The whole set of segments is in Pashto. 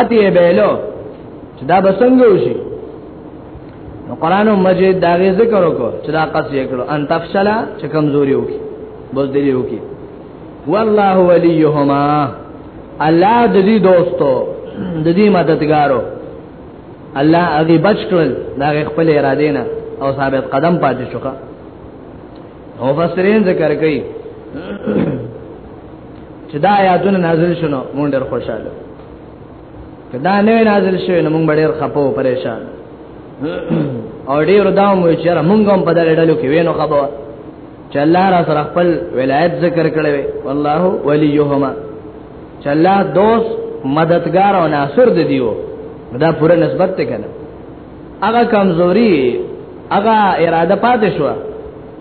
اتی بیلو چې دا بسنګ وشي نو قران مجید دا غي ذکر وکړو چې دا قص یې کړو ان تفشلا چې کمزوري وکي بوزدلی وکي والله وليهما الله د دې دوستو د دې مددګارو الله هغه بچ کړل دا خپل اراده نه او ثابت قدم پاتې شوخه او فسرین ذکر کوي چې دا آیاتونه نازل شونه مونږ ډېر خوشاله کدا نه نازل شوی نو مونږ ډېر خپو پریشان او ډېر دا مو چې را مونږ هم په دې ډلو کې وینو خبره چې الله را سره خپل ولایت ذکر کړي والله وليهما چې الله دوست مددگار او ناصر دی دیو دا پوره نسبت ته کنه هغه کمزوري هغه اراده پاتې شو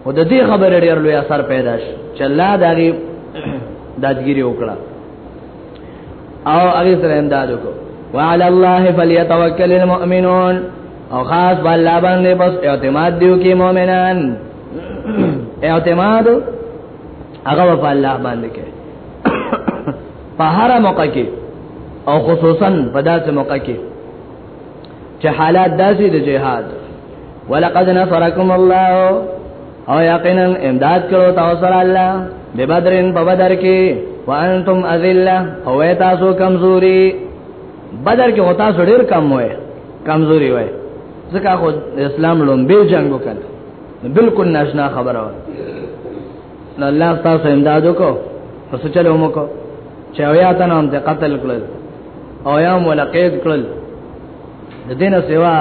او د دې خبرې ډېر لوی اثر پیدا شو چې الله دغه دادګيري وکړه او هغه سره امداد وکړه وعلى الله فليتوكل المؤمنون او خاص بالله باندې بس اعتماد دیو کې مؤمنان اعتماد هغه په الله باندې کې په هر موقع کې او خصوصا په داسې موقع کې چې حالات داسې د جهاد ولقد نصرکم الله او یقینا امداد کړو تاسو سره الله به بدرین په بدر کې وانتم اذله او تاسو کمزوري بدر کې هوتا ډېر کم وای کمزوري وای ځکه خو اسلام لومبه جنگ وکړ بالکل ناشنا خبره وای نو الله تاسو امداد وکړو نو څه چلو مو کو چې اویا تنه هم ته قتل کړل او یا ملقید کړل د دینه سیوا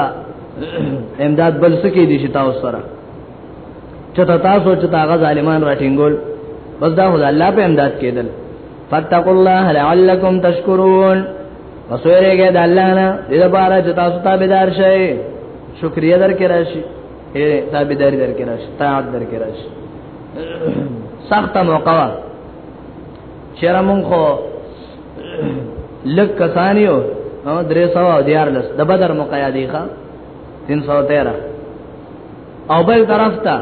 امداد بل سکی دي چې تاسو سره چې تاسو چې تاغه ظالمان راټینګول بس دا خدای الله په امداد کېدل فتقوا الله لعلکم تشکرون وسویرګه د الله نه د لپاره چې تاسو تابعدار شئ شکریا درکې راشي اے تابعداري درکې راشه طاعت درکې راشه سخت موقع وا چیرې مونږ خو لک کسانیو او درې سو او دیار لس د بدر موقع دی ښا 313 او بل طرف ته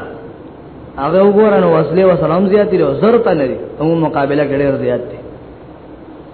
هغه وګورنه وسلې وسلام زیاتې له زر ته لري هم مقابله کړي زیات دي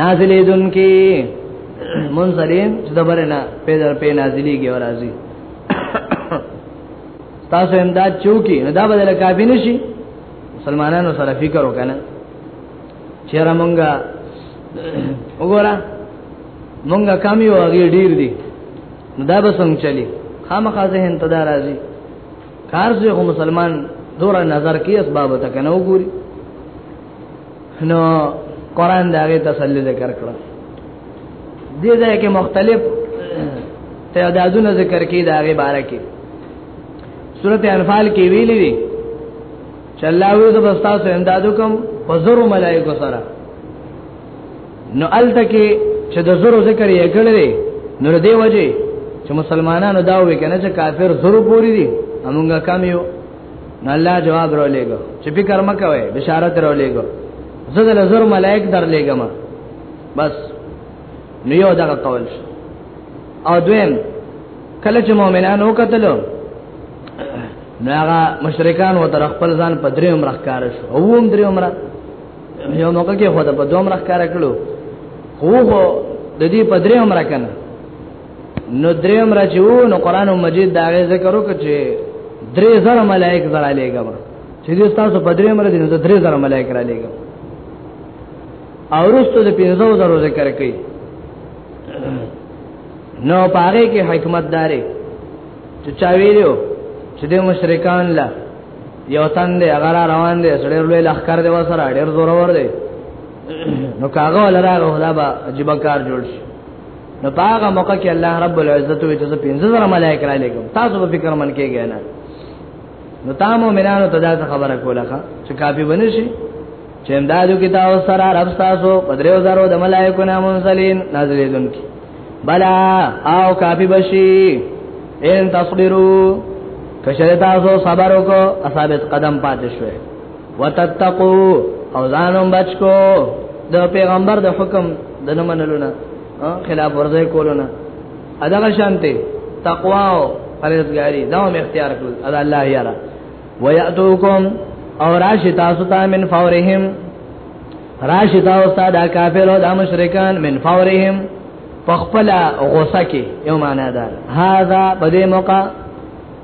نازلې دن کې منزلین چې د برنا په در په نازلېږي او راځي تاسو امداد چوکي نو دا بدل کافي نشي مسلمانانو سره فکر وکنه چیرې مونږه وګوره مونږه کم یو هغه ډیر دي نو دا به څنګه چلی خامخا ذهن ته دا راځي کار زه مسلمان دورا نظر کې اسباب ته کنه وګوري نو قران دا غي تسلی ذکر کړو دې ځای کې مختلف تعدادونه ذکر کړي دا غي باره کې سورته انفال کې ویلي دي چې الله وې زو تاسو امدادو کوم په زرو ملائکه سره نو الته کې چې د زرو ذکر یې کړل نو دې وجه چې مسلمانانو دا وې کنه چې کافر زرو پوری دي همغه کم یو نو الله جواب را لېګو چې فکر مکوي بشارت را لېګو زه د لزر ملائک در لېګم بس نو یو دغه قول شو او دویم کله چې مؤمنان وکتلو نو هغه مشرکان و تر خپل ځان په درې عمر ښکار شو او هم درې عمر یو موقع کې خو د په دوه عمر ښکار کړو خو د دې په درې عمر کنه نو دریم راځو نو قران مجید دا غي ذکر وکړي چې درې زر ملائک زړه لګم چې دې تاسو په درې مر دي نو درې زر ملائک را لګم او رستو د پینځو زرو ذکر کوي نو پاره کې حکمت داري چې چا ویلو چې د مشرکان لا یو تن دی هغه روان دی سړی لوی لخر دی وسره ډیر زور ور دی نو کاغه ولراغه خدا با عجیب کار جوړ شي نو باغه موقع کې الله رب العزت وي چې 15000 ملائک را لګم تاسو په فکر من کې غنه نو تا مؤمنانو ته دا خبره کوله چې کافي بنشي چې امدادو کې تاسو سره رب تاسو پدریو زارو د ملائکو نامون سلین نازلېدون کې بلا او کافي بشي ان تصبروا کشر تاسو صبر وکړو اصحاب قدم پاتې شوه وتتقو او ځانم بچکو د پیغمبر د حکم د نه منلونه خلاف ورزه کولونه اداغه شانته تقوا او پرهیزګاری دا هم اختیار کړل ادا الله یاره وياتوکم او راشی تاسو ته من فورهم راشی تاسو ته دا کافر او دا مشرکان من فورهم پخپل غوسه کې یو معنا ده هاذا په دې موقع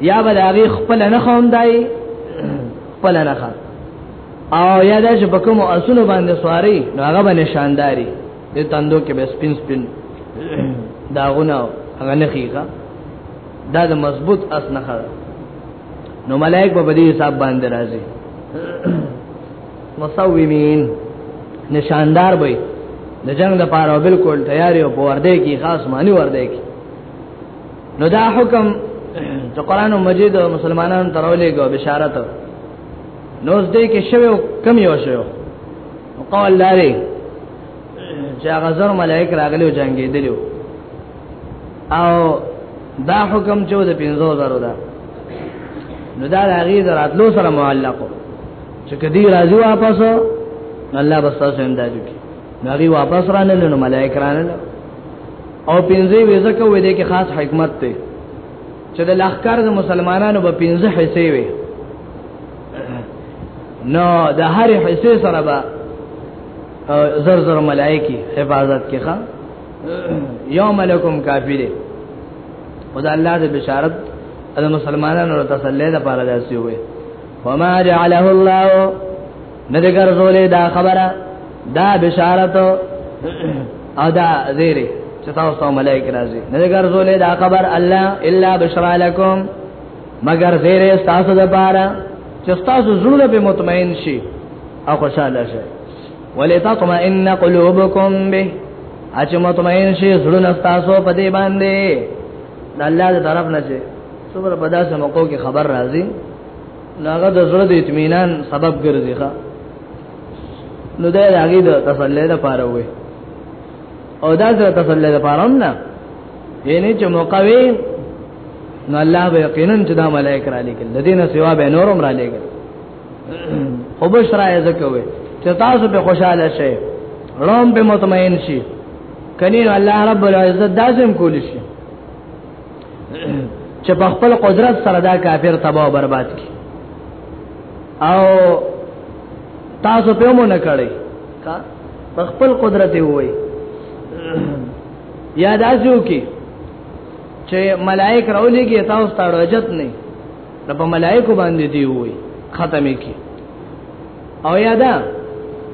یا به داغي خپل نه خوم دای خپل نه خا او یا د شبکم اصول باندې سواری نو هغه باندې شانداري د تندو کې به سپین سپین داغونه هغه نه خيخه دا د مضبوط اس نه خره نو ملائک په دې حساب باندې راځي مصومین نشاندار وي د جنگ لپاره بالکل تیاری او ورده کی خاص معنی ورده کی نو دا حکم چې قران مجید او مسلمانانو ترولې کو بشارت نو دې کې شوی کم یو شوی قول لري چې هغه زر ملائک راغلي او جنگي دي او دا حکم چې د 15000 دا نو دا هغه دراتلو سره معلق چې کدی راځي واپس الله بس تاسو امدادو کی نو هغه واپس رانه نو ملائک رانه او پنځه ویزه کوي د کې خاص حکمت ته چې د لخر د مسلمانانو په پنځه حصے وي نو د هر حصے سره به زر زر ملائکی حفاظت کې ښا یو ملکم کافی دی او دا الله د بشارت د مسلمانانو تسلی ده پر داسي وي وما جعله الله نه دې ګرځولې دا خبره دا بشارت او دا زیره چې تاسو ته ملائک راځي نه دې ګرځولې دا خبر الله الا بشرا لكم مگر زیره تاسو د پاره چې تاسو زړه به مطمئن شي او خوشاله شي ولتطمئن قلوبكم به اچ مطمئن شي زړه تاسو په دې باندې الله دې طرف نه شي څومره په داسې موقعو کې خبر راځي ناغه د زړه د اطمینان سبب ګرځي ښا نو دا هغه د تسلی د پاره وي او دا د تسلی د پاره هم نه یعنی چې موقوي نو الله به یقینا چې دا ملائک را لګل د دینه سوا به نورم را لګل خو بشرا یې زکوي چې تاسو به خوشاله شئ روم به مطمئن شي کني الله رب العزت داسم کول شي چې په خپل قدرت سره دا کافر تباہ او برباد کی او تاسو په مو نه کړی کا په خپل قدرت وای یاد ازو کی چې ملائک راولېږي تاسو ته رجت نه نو په ملائکو باندې دی وای ختمه کی او یادا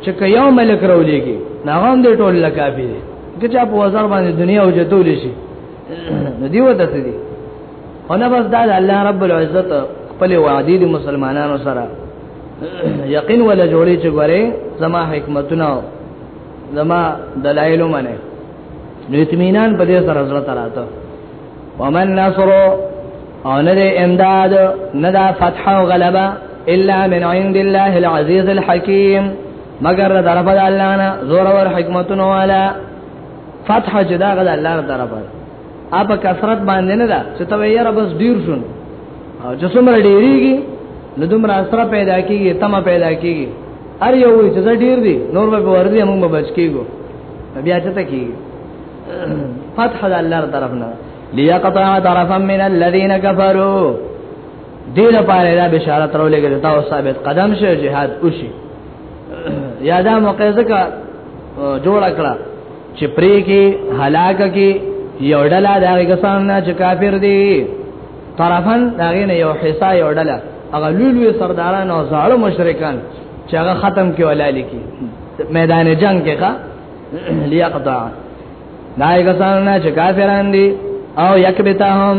چې که یو ملک راولېږي ناغام دې ټول لکافي دي که چا په وزر باندې دنیا او جدول شي نو دی وته دي او نه بس دا الله رب العزت خپل وعده دي مسلمانانو سره یقین ولا جوړی چې ګوره زما حکمتونه زما دلایل منه نو اطمینان په دې سره زړه تراته ومن نصر او نه دې امداد نه دا فتح او غلبه الا من عند الله العزيز الحكيم مگر در په الله نه زور ور حکمتونو والا فتح چې دا غل الله تعالی طرفه اپ کثرت باندې نه دا چې ته یې را بس ډیر شون او چې څومره ډیریږي نو دومره اثر پیدا کیږي تم پیدا کیږي هر یو چې ډیر دی نور به ورځي موږ به بچ کیږو بیا چې ته کیږي فتح د الله طرف نه ليقطع طرفا من الذين كفروا دې لپاره دا بشارت راولېږي تاسو ثابت قدم شه جهاد وشي یادا موقع زکه جوړ کړه چې پرې کې هلاک کې یو ډله دا کسان نه چې کافر دي طرفن دا غینه یو حصہ یو ډله هغه لولوی سرداران او زاړه مشرکان چې هغه ختم کې ولا لیکي میدان جنگ کې ښا لیقطع دا کسان نه چې کافران دي او یکبتهم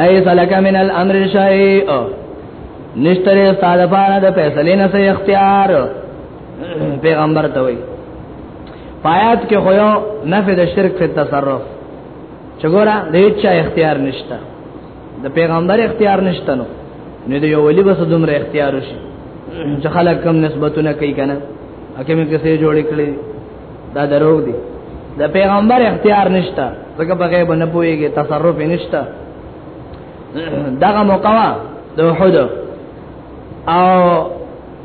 ليس لك من الامر شيء نشتره استاد پاره د فیصلې نه سي اختیار پیغمبر ته وي پایات کې خو یو نفي د شرک په تصرف چګورا د هیڅ اختیار نشته د پیغمبر اختیار نشته نو نه دی یو ولی بس دومره اختیار شي چې خلک کم نسبتونه کوي کنه اکه مې کسې جوړې کړې دا دروغ دي د پیغمبر اختیار نشته ځکه په غیب نه پويږي تصرف نشته دغه موقوا د وحود او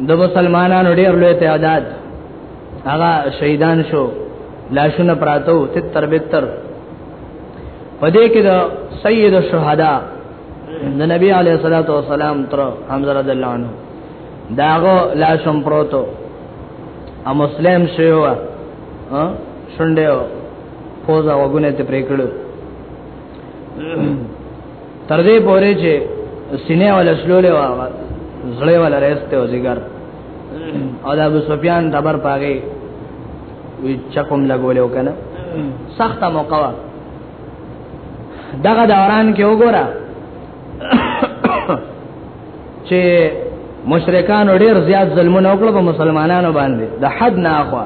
د مسلمانانو ډیر لوی تعداد هغه شهیدان شو لاشونه پراتو تتر بتر پدې کې د سید الشهدا د نبی علیه الصلاۃ والسلام تر حمزه رضی الله عنه داغو لاسم پروتو ا مسلم شیو ها شونډیو پوزا وګونه ته پریکړو تر دې پورې چې سینې ولا شلولې وا زړې ولا رسته او زیګر او د ابو سفیان دبر پاګې وی چکم لګولې وکنه سخت موقع وا دغه دوران کې وګوره چې مشرکان ډېر زیات ظلمونه وکړل په مسلمانانو باندې د حد نه اخوا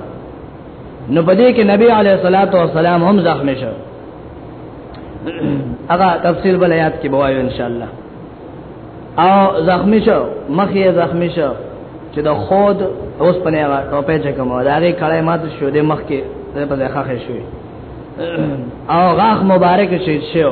نو په دې کې نبی علیه الصلاۃ والسلام هم زخم شو هغه تفصیل بل آیات کې بوایو ان شاء الله او زخمی شو مخې زخمی شو چې د خود اوس پنه هغه ټوپه چې کوم دا هغه کړه مات شو د مخ کې په ځای ښه شوی او غاخ مبارک شي شو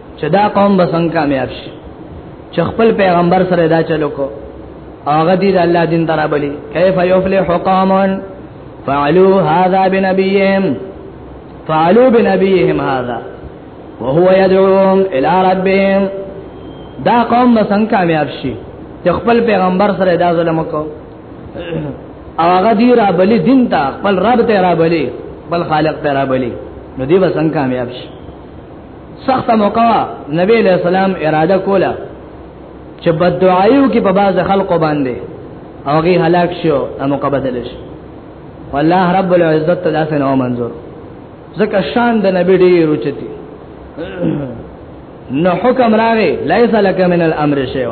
چې دا قوم به څنګه کامیاب شي چې خپل پیغمبر سره دا چلو کو هغه دې الله دین ترابلی کیف یفلح قوم فعلوا هذا بنبيهم فعلوا بنبيهم هذا وهو يدعوهم الى ربهم دا قوم به څنګه کامیاب شي چې خپل پیغمبر سره دا ظلم کو او هغه دی را بلی دین ته خپل رب ته را بلی خپل خالق ته را بلی نو دی به څنګه کامیاب شي سخت موقع نبی علیہ السلام اراده کوله چې بد دعایو کې په باز خلکو باندې اوږي هلاک شو امو قبدل شي والله رب العزت تداسه نو منظور ځکه شان د نبی ډیر اوچتي نو حکم راغی ليس لك من الامر شيء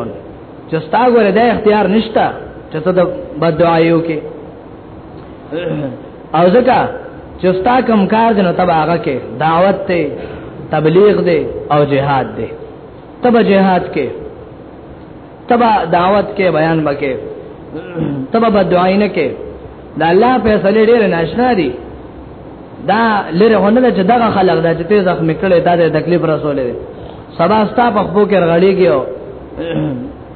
چې ستا غره د اختیار نشته چې ته د بد دعایو کې او ځکه چې ستا کم کار دی نو تب هغه کې دعوت دی تبلیغ دی او جهاد دی تب جهاد کې تب دعوت کې بیان بکې تب بدعای نه کې دا الله فیصله ډېر ناشنا دي دا لره هونه چې دغه خلق دا چې ته زخم کړي دا د تکلیف رسول دي سبا ستا په خپل کې رغړیږي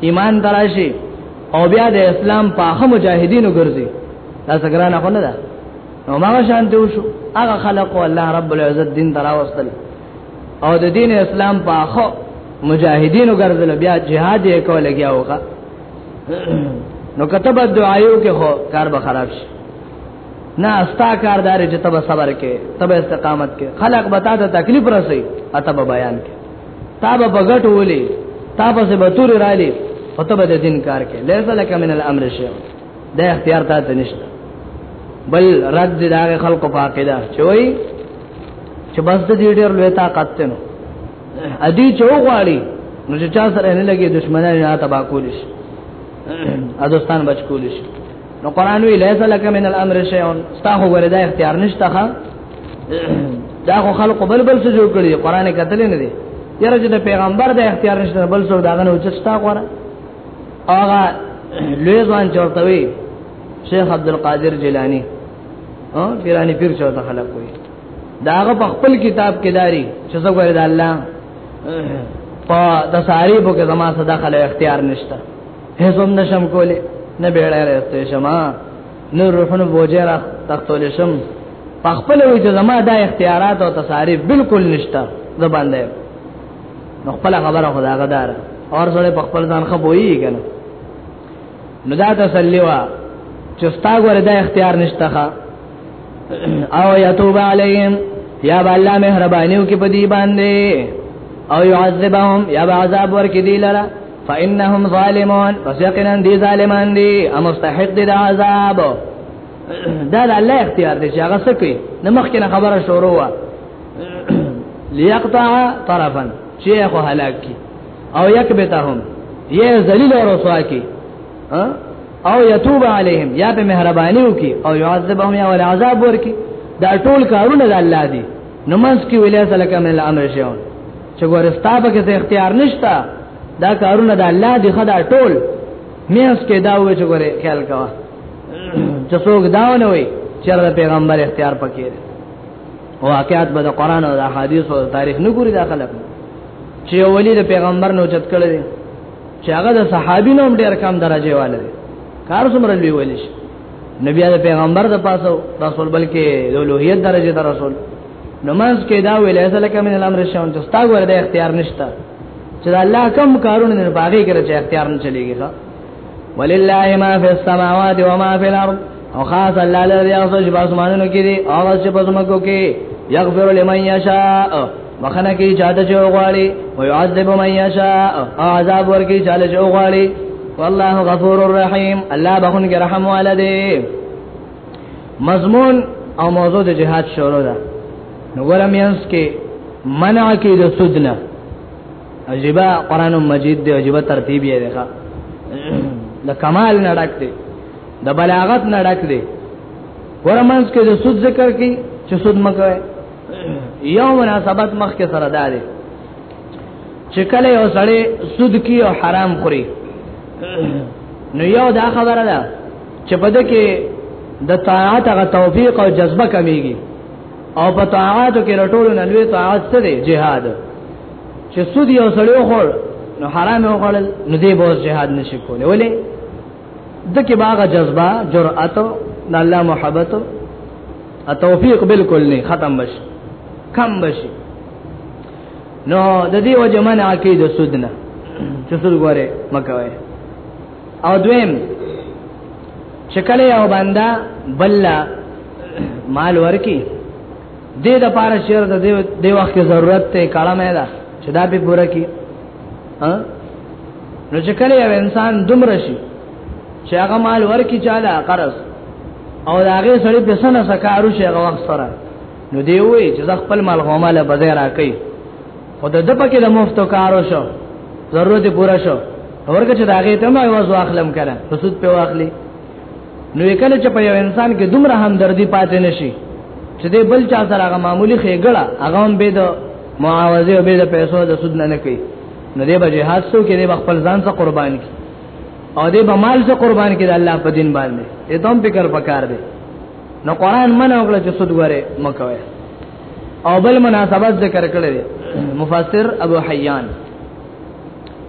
ایمان دراشي او بیا د اسلام په هغه مجاهدینو ګرځي دا څنګه نه خونه ده نو ما شان ته وشو هغه خلق الله رب العزت دین دراوستل او د دین اسلام په هغه مجاهدینو ګرځل بیا جهاد یې کول لګیاوخه نو کتب دعایو کې هو کار به خراب شي نه استا کاردار چې تب صبر کې تب استقامت کې خلق بتا ته تکلیف رسي اتب بیان کې تا به بغټ ولي تا به زبتور رالي او ته به د دین کار کې ليس لك من الامر شيء دا اختیار تا ته نشته بل رد دې داغه خلق په عقیده چې وای چې بس دې ډېر لوی طاقت ته نو ادي چوغواړي نو چې چا سره نه لګي دشمنان نه تبا کولیش ادوستان بچ کولیش نو قران وی ليس لك من الامر شيء ستا هو وردا اختیار نشته ښا دا خو خلق بل بل څه جوړ کړی قران کتل نه دی یره چې پیغمبر د اختیار نشته بل څه داغه نه وچستا غره هغه لوی ځوان چورته وی شیخ عبد القادر جیلانی او پیرانی پیر چورته خلق وی داغه په خپل کتاب کې داری چې څه غره د الله په د ساری بو کې زما صدا خلک اختیار نشته هیڅ هم نشم کولی نه بیړای راستې شما نور روحونو بوجه را تختول شم په خپل وی چې زما دا اختیارات او تصاریف بالکل نشته زبان دی نو خپل خبره خدا غدار اور سره په خپل ځان خپوي کنه نو دا تسلی وا چې ستا غره دا اختیار نشته ښا او یتوب علیهم یا بالا مهربانیو کې پدی باندې او يعذبهم یا عذاب ورکې دی لره فانهم ظالمون پس یقینا دی ظالمان دی او مستحق دی عذاب دا د الله اختیار دی چې هغه څه کوي نو مخکې خبره شروع وا ليقطع طرفا شیخ هلاک کی او یکبتهم یې ذلیل او رسوا کی او یتوب علیهم یا په مهرباني وکي او يعذبهم یا ول عذاب ورکي دا ټول کارونه د الله دي نو منځ کې ویلې سلام الامر شیون چې ورستا په کې اختیار نشتا دا کارونه د الله دی خدا ټول میاس کې دا و چې ګوره خیال کا چې څوک دا نه وي چې د پیغمبر اختیار پکې دی واقعات به د قران او د احادیث او تاریخ نه ګوري دا خلک چې ولی د پیغمبر نو چت کړل دي چې هغه د صحابینو هم ډیر کم درجه والے کار څومره لوی ویل شي نبی د پیغمبر د پاسه رسول بلکې د لوهیت درجه د رسول نماز کې دا ویل ایسه لکه من الامر شون چې ستا ګور د اختیار نشته چې الله کم کارونه نه باغې کړي چې اختیار نه چلیږي ښا ولله ما فی السماوات و ما فی الارض او خاص الله لري هغه چې په اسمانونو کې دي هغه چې په زمکو کې یغفر لمن یشاء بخنه کی چاته چې وغواړي او يعذب من يشاء او عذاب ورکی چاله چې وغواړي والله غفور الرحیم الله بخون کې رحم والده مضمون او موضوع د جهاد شروع ده نو ګورم یانس کې منع کې د سودنه عجيبه قران مجید دی عجيبه ترتیب یې ده د کمال نه ډک دی د بلاغت نه ډک دی ورمنس کې د سود ذکر کې چې سود مکوي یو مناسبت مخ کې سره داري چې کله یو سړی سود کی او حرام خوري نو یو دا خبره ده چې په دې کې د طاعت غ توفیق او جذبه کمیږي او په طاعت کې رټول نه لوي طاعت څه دی جهاد چې سود یو سړی خور نو حرام وکړل نو دې بوز جهاد نشي کولای ولې دکې باغه جذبه جرأت د الله محبت او توفیق بالکل نه ختم بشي کم بشي نو د دې وجه منع کې د سود نه چې سود غواره مکوي او دویم چې کله یو بندا بل مال ورکی دې د پاره شهر د دې وخت ضرورت ته کلمه ده چې دا به پوره کی ها نو چې کله یو انسان دومره شي چې هغه مال ورکی چاله قرض او دا هغه سړی په سنه سکارو شي هغه وخت سره نو دی وی چې ځ خپل مال غوماله بځای راکې او د دپه کې د مفتو کارو شو ضرورت پورا شو ورکه چې دا هغه ته ما واز واخلم کړه رسول په واخلي نو کله چې په یو انسان کې دومره همدردی پاتې نشي چې دې بل چا سره هغه معمولی خېګړه هغه هم به د معاوضه او به د پیسو د سود نه کوي نو دې به جهاد سو کې دې خپل ځان څخه قربان کی او دې به مال څخه قربان کی د الله په دین باندې دې تم فکر پکار دی نو قران منه وکړه چې سود غره مکوي او بل مناسبت ذکر کړل مفسر ابو حیان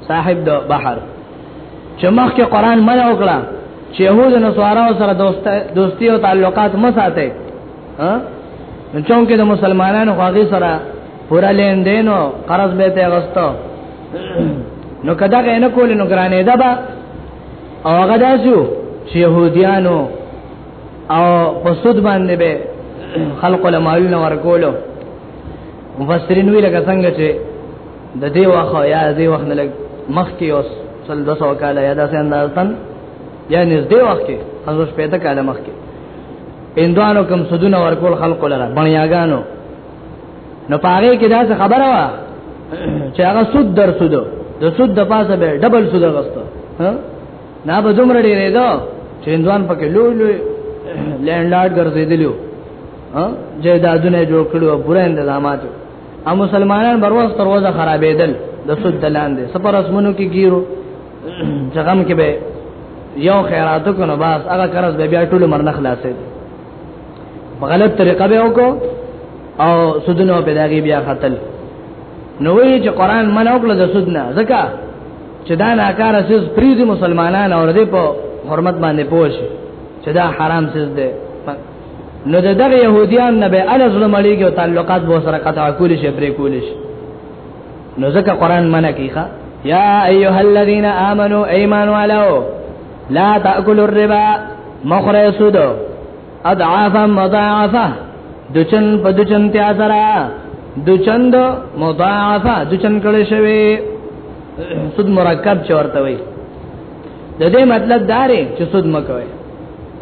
صاحب د بحر چې مخکې قران منه وکړه چې يهود نو سوارو سره دوستي او تعلقات مساته ها نو چونکه د مسلمانانو خواږه سره پورا لین دینو قرض به ته غستو نو کدا غنه کول نو ګرانې ده با او هغه داسو چې يهوديانو او په سود باندې به خلق له مالونه ورکولو مفسرین وی لکه څنګه چې د دې واخو یا دې وخت نه لګ مخ کې اوس سل 200 کال یا داسې اندازتن یا نږدې وخت کې حضرت پیدا کاله مخ کې هندوانو کوم سودونه ورکول خلق لره بنیاګانو نو پاره کې دا خبره وا چې هغه سود در سود د سود د پاسه به ډبل سود غوښته نه به دومره ډیرې دا چې هندوان پکې لوی لوی لینډ لارډ ګرځېدلو ها جیدادونه جوړ کړو پوره تنظیمات او مسلمانان بروز تر وځه خرابېدل د سود دلاندې سپر اسمنو کې ګیرو ځغم کې به یو خیراتو کنو بس هغه قرض به بیا ټول مرنه خلاصې په غلط طریقه به وکړو او سودونو په داګه بیا خطل نو وی چې قران منع وکړ د سود نه ځکه چې دا ناکاره سیس پریزي مسلمانان اور دې په حرمت باندې پوښ چې دا حرام سیس دی نو د دغه يهوديان نه به ال ظلم علیږي او تعلقات به سره قطع کول شي پرې کول شي نو ځکه قران منع کوي ښا یا ایها الذین آمنو ایمان والو لا تاکلوا الربا مخره سود اضعافا مضاعفه دچن په دچن تیا سره دچند مضاعفه دچن کړي شوی سود مرکب چورته وي د دې مطلب داري چې سود مکوي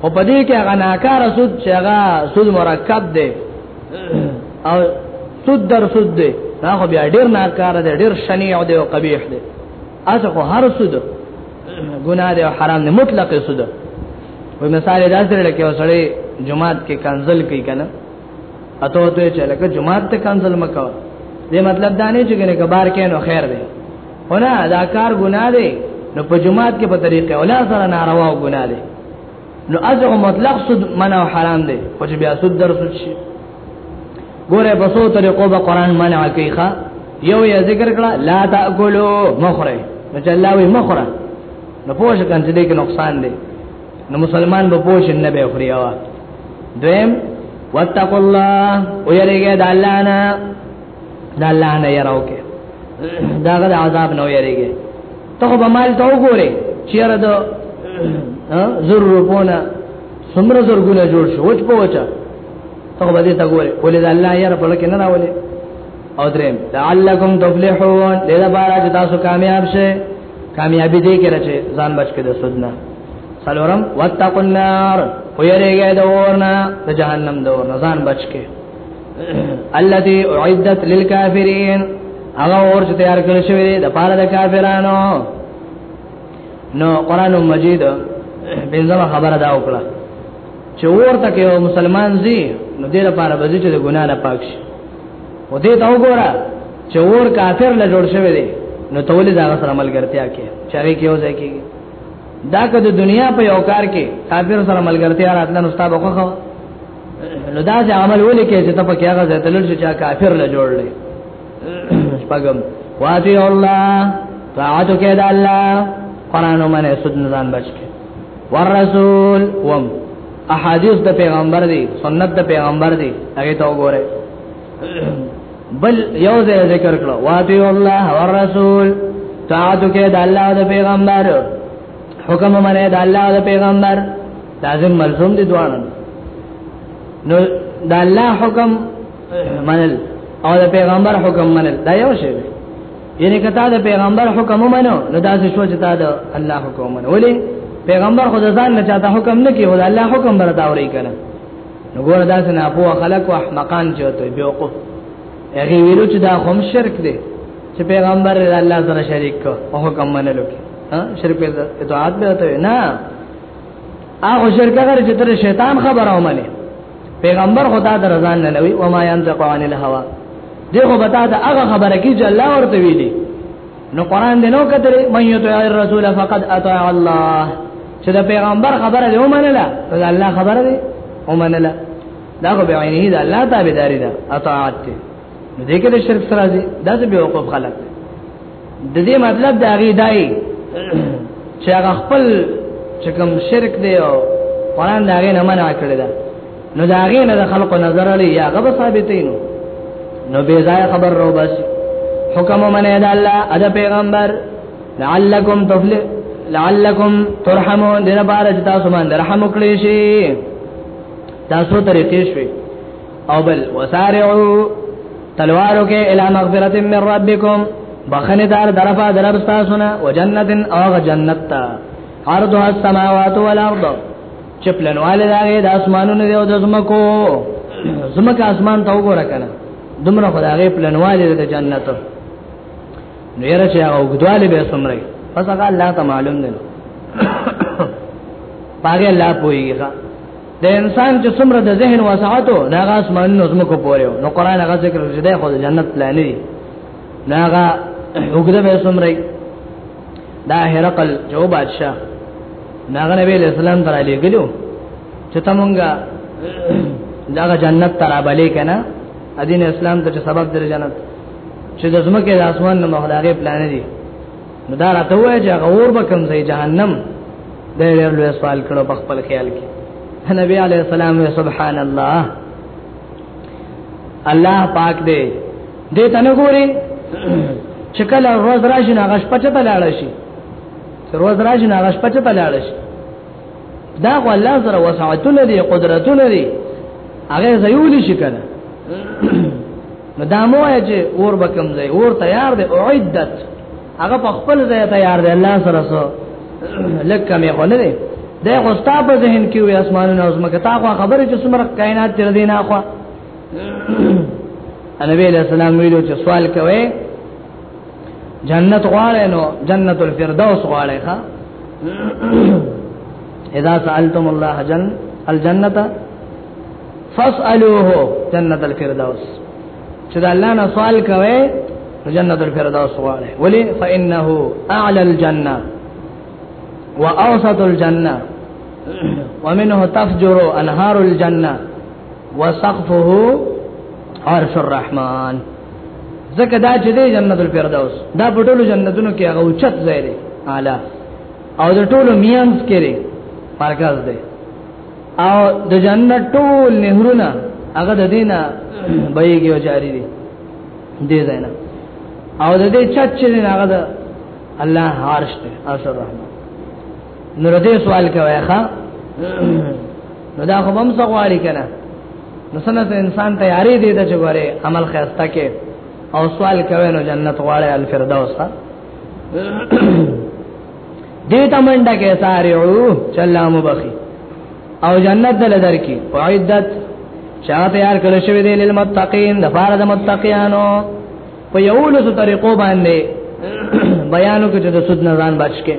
او په دې کې هغه ناکار سود چې هغه سود مرکب دی او سود در سود دی دا خو بیا ډیر ناکاره دی ډیر شنیع دی او قبیح دی اته خو هر سود ګناه دی او حرام دی مطلق سود په مثال دا سره لکه وسړی جمعات کې کنزل کوي کنه اته ته چې لکه جمعات ته کنزل مکو دې مطلب دا نه چې کنه کبار کې نو خیر دی ونه دا کار ګناه دی نو په جمعات کې په طریقې اولا سره ناروا او ګناه دی نو ازو مطلق سود منع او حرام دی خو چې بیا سود در سود شي ګوره په څو طریقو به قران منع کوي ښا یو یې ذکر کړه لا تاکلوا مخره نو چې الله وي مخره نو پوه شئ کنه دې کې نقصان دی نو مسلمان به پوه شي نه به خوري وا دویم واتقوا الله او یریګه د الله نه د الله نه یراو کې داغه عذاب نه یریګه ته به مال ته وګوره چې را ده زر روپونه څومره زرګونه جوړ شو وچ په وچا ته به دې تا ګوره ولې د الله یې په لکه نه راولې او دریم لعلکم تفلحون دې دا بارا چې تاسو کامیاب شئ کامیابی دې کې راځي ځان بچ کې د سودنا سلورم واتقوا النار ويرګه د ورنا د جهنم د ورنا ځان بچ کې التي اعدت للكافرين هغه اور چې تیار کړی شوی دی د پاره د کافرانو نو قران مجید بنځمه خبره دا وکړه چې ورته کې یو مسلمان زی نو دې لپاره به چې د ګناه نه پاک شي او دې ته وګوره چې ور کافر له جوړ شوی دی نو تولې دا سره ملګرتیا کې چې هغه کې وځي کې دا که د دنیا په یو کار کې کافر سره ملګرتیا راتله نو ستاسو خوخه نو دا چې عمل ولې کې چې تپه کې هغه ځای تلل چې چا کافر له جوړل شپږم واتی الله طاعت کې د الله قران باندې سود نزان بچ کې ورسول وم احادیث د پیغمبر دی سنت د پیغمبر دی هغه ته وګوره بل یو ځای ذکر کړو واتی الله ورسول طاعت کې د الله او د پیغمبر حکم منه د الله او د پیغمبر لازم ملزوم دي دوان نو دا الله حکم منل او دا پیغمبر حکم منل دا یو شی دی یعنی کته دا پیغمبر حکم منو نو دا څه شو چې تا دا الله حکم منو ولی پیغمبر خود ځان نه چاته حکم نه کوي دا الله حکم برتا وري کنه نو ګور دا څه نه په خلق او احمقان چوتوي بیوقوف هغه ویلو چې دا هم شرک دی چې پیغمبر الله سره شریک کو او حکم منلو کې ها شرک اطاعت به ته نه هغه شرک هغه چې تر شیطان خبره ومني پیغمبر خدا د رضا نه لوي او ما ينطق عن الهوى دغه بتا د هغه خبره کې چې الله ورته ویلي نو قران دې نو کتل مې یو ته رسول فقط اطاع الله چې د پیغمبر خبره دې ومنله نو د الله خبره دې ومنله دا خو به عینه د الله تابعداري ده اطاعت دې دې کې شرک سره دې دا به وقوف خلک د دې مطلب دا غي دای چې هغه خپل چې کوم شرک دی او قران دا غي نه منع کړی دا نو دا غي نه د خلکو نظر لري یا غو ثابتینو نو بے ځای خبر رو بس حکم من ادا الله ادا پیغمبر لعلکم تفلح لعلکم ترحمون دغه بار چې تاسو باندې رحم وکړئ شي تاسو طریقې شوي او بل وسارعو تلوارو کې الی مغفرت من ربکم بخنه دار درفا درب تاسونا وجنت او جنت تا عرضها السماوات والارض چپلنواله داګه د اسمانونو دی او د زمکو زمکه اسمان ته وګوره کنه دومره خدای پلنواله د جنت نو یره چې هغه وګدواله به سمره پس هغه الله ته معلوم دی پاګه الله پويږي د انسان چې څومره د ذهن وسعت او د هغه اسمان نو زمکو پورې نو قران هغه ذکر چې د خو جنت پلان دی نه هغه وګړه به څومره دا هرقل جو بادشاہ ناغه نبی اسلام تر علی ګلو چې تمونګه دا جنت تر ابلې کنه ادین اسلام ته سبب در جنت چې د زمکه د اسمان نو مخلاغه پلان دی نو دا راته وای چې هغه اور به کوم ځای جهنم د ډېر لوی سوال کړو په خپل خیال کې نبی علی السلام سبحان الله الله پاک دې دې تنه ګوري چې کله روز راشي نه غش پچه ته لاړ شي روز راشي نه غش پچه ته لاړ شي دا خو الله سره وسعت لري قدرت لري هغه زيول شي کنه نو دا مو چې اور به کم ځای اور تیار دی او عدت هغه په خپل ځای تیار دی الله سره سره لکه مې خو نه دی دا خو ستا په ذهن کې وي اسمانونه او زمکه تا خو خبره چې څومره کائنات تر دې نه خو نبی علیہ السلام ویلو چې سوال کوي جنت غواړي نو جنت الفردوس غواړي ښا اذا سالتم الله جن الجنه فاسالوه جنت الفردوس چې د الله نه سوال کوي جنت الفردوس غواړي ولی فانه اعلى الجنه واوسط الجنه ومنه تفجر انهار الجنه وسقفه عرش الرحمن زکه دا چې دی جنت الفردوس دا په ټولو جنتونو کې هغه اوچت ځای دی اعلی او د ټولو میانس کې مرکز دی او د جنت ټول نهرونه هغه د دینه بهيږي او جاری دي دې زینا او د دې چت چې هغه د الله عرش ته اثر رحمت نور دې سوال کوي ښا نو دا خو هم سغواړي کنه نو سنت انسان تیاری دی د چغره عمل خیرسته کې او سوال کوي نو جنت غواړي الفردوس دې تمنډه کې سارعو چلا مبخي او جنت دل درکې په عدت چا تیار کړی شوی دی للمتقین د فار د متقینانو په یو لسو طریقو باندې بیانو کې د سود نه ځان بچ کې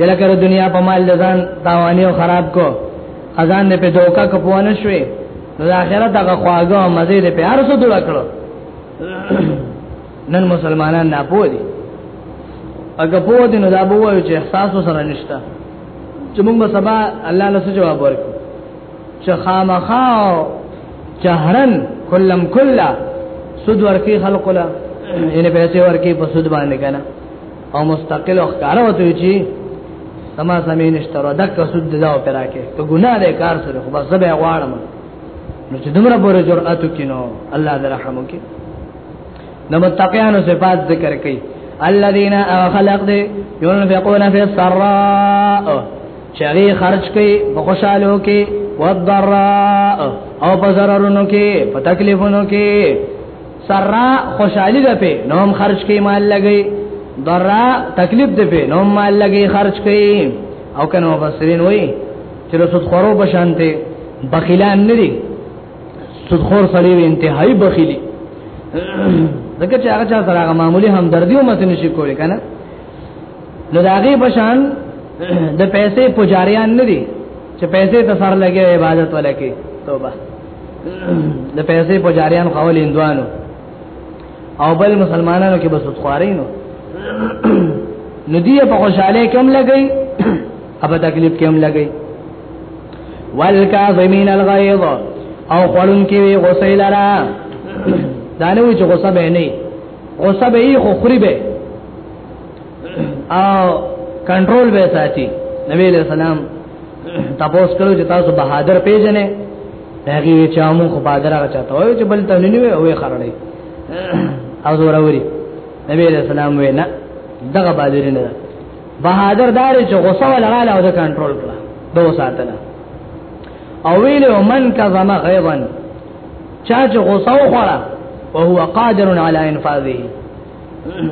یلکه د دنیا په مال ځان تاوانی او خراب کو اذان دې په دوکا کپوانه شوې د آخرت هغه خواږه مزه دې په هر څه دوړ کړو نن مسلمانان نه پوه دي اګه پوه دي نو دا به وایو چې احساس سره نشته چې موږ به سبا الله له جواب ورکړو چې خامخا چهرن کلم کلا سود ورکی خلق لا ان پیسې ورکی په سود باندې کنه او مستقل او ښکارا وته چی سما سمې نشته را دک سود دا او پراکه ته ګناه دې کار سره خو بس به غواړم نو چې دومره پورې جرأت وکینو الله دې رحم وکړي د متقینو صفات ذکر کړي الذين خلق دي ينفقون في السراء چغي خرج کوي په خوشالو کې والضراء او په ضررونو کې په تکلیفونو کې سرا خوشالي ده په نوم خرج کوي مال لګي ضراء تکلیف ده په نوم مال لګي خرج کوي او کنه مفسرین وایي چې رسول خورو بشانته بخیلان نه دي سودخور سړی وی انتهایی بخیلی دغه چې هغه چا سره هغه معمولی همدردی او مت نشي کولی کنه نو دا هغه بشان د پیسې پجاریان نه دي چې پیسې ته سره لګي عبادت ولکې توبه د پیسې پجاریان خول اندوانو او بل مسلمانانو کې بس خوارینو ندی په خوشاله کوم لګي ابا تکلیف کې هم لګي والکاظمین الغیظ او خړون کې وی غصه لرا دا نه وی چې غصه به نه غصه به یې خو خوري به او کنټرول به ساتي نبی له سلام تاسو کړو چې تاسو بهادر پیژنې هغه چې موږ خو بهادر هغه چاته وای چې بل ته نه نیوي او یې خړړې او زوروري نبی له سلام وینا دغه بهادر نه بهادر دار چې غوسه ولړاله او د کنټرول کړه دوه ساتله او ویل من کظم غیظا چا چې غوسه وخوړه او هو قادر علی انفاذه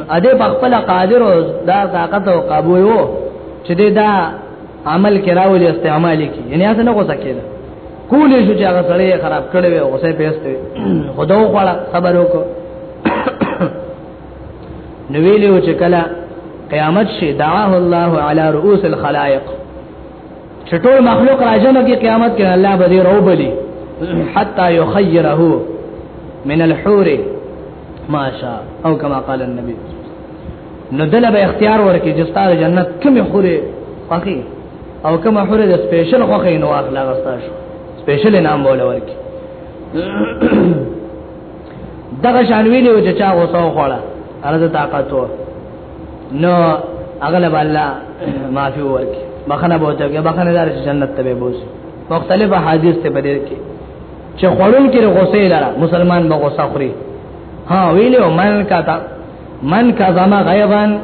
ا دې په خپل قادر او دا طاقت او قابو یو چې دا عمل کراول استعمال کی یعنی اسنه نه غوسه کېده کولې شو چې هغه سړی خراب کړي وي غوسه پیسته خدای خو صبر وکړه نو ویلو چې کله قیامت شي دعاه الله علی رؤوس الخلائق چټول مخلوق راځم کې قیامت کې الله به دې روبلی حتا یخیره من الحور ما شاء او کما قال النبي نو دله به اختیار ورکې چې ستاره جنت کومه خوره پخې او کومه خوره د سپیشل خوخې نو اخلا غستا شو سپیشل نام بوله ورکې دغه شان ویلو چې چا غوسه وخوړه هغه طاقت و نو اغلب الله معافي ورکړي بخنه بوته کې بخنه دار جنت ته به بوسي مختلف حدیث ته بدل کې چې خورون کې غوسه لاره مسلمان به غوسه خوري ها ویلو من کاتا من کظم غیبا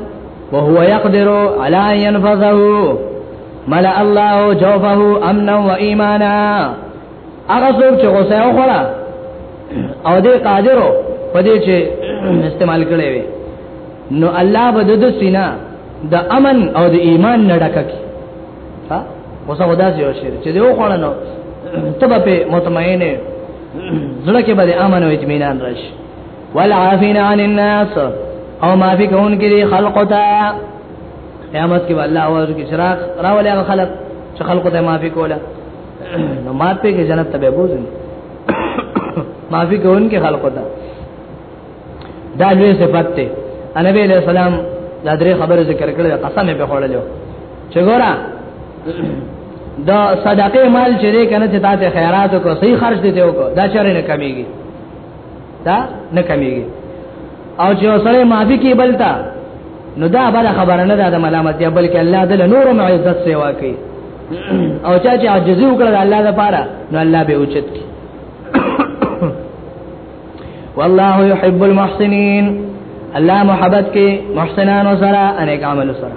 وهو يقدر على ان ينفذه ملأ الله جوفه امنا وايمانا هغه څوک چې غوسه وخوړه او دې قادرو په دې چې استعمال کړي وي نو الله به د سینا د امن او د ایمان نه ډکک ها اوس هغه داسې یو شی چې دیو خوړه نو تبه په مطمئنه زړه کې به امن او اطمینان راشي والعافین عن الناس او معافی کون کې خلق ته قیامت کې الله ورته شراخ راولې خلق چې خلق ته معافی کوله نو ما ته کې جنت ته بوزم معافي کوون کې خلق وتا دا لوی صفات ته نبی علیہ السلام دا درې خبره ذکر کړل قسم په خوړلو چې ګورا دا صدقه مال چې کنه چې تاسو خیرات کو صحیح خرج دي ته وکړه دا چاره نه کمیږي دا نه کمیږي او چې سره معافي کې بلتا نو دا بل خبره نه ده د ملامت یا بلکې الله دل نور مع عزت سیوا کوي او چا چې عاجزي وکړه الله لپاره نو الله به اوچت کی والله يحب المحسنين الله محبت کې محسنانو سره انیک عمل سره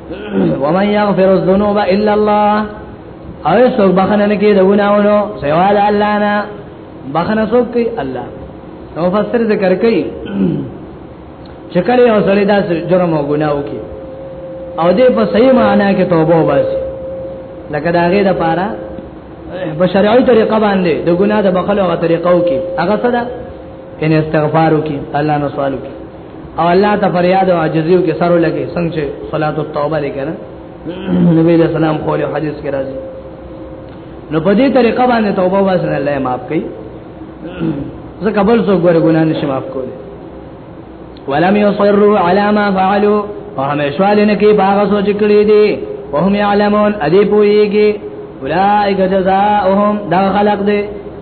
ومن يغفر الذنوب الا الله او څوک بخنه نه کوي د ګناونو سوا د الله نه بخنه څوک کوي الله نو فسر ذکر کوي چې کله یو سړی دا جرم او ګناه وکړي او دې په صحیح معنا کې توبه وباسي لکه دا غي د پاره په شرعي طریقه باندې د ګناه د بخلو غو طریقو کې هغه څه ده ان استغفار وکړي الله نو سوال وکړي او الله ته فریاد او عاجزیو کې سره لګي څنګه چې صلات التوبه لیکنه نبی له سلام قول او حدیث کې راځي نو په دې طریقه باندې توبه واسره الله معاف کړي ځکه بل څوک ګره ګناه نشي معاف کولی ولم يصروا على ما فعلوا وهمشوا لنکي باغ سوچ کړی دي وهم يعلمون ادي پويږي اولئک جزاؤهم دا خلق دي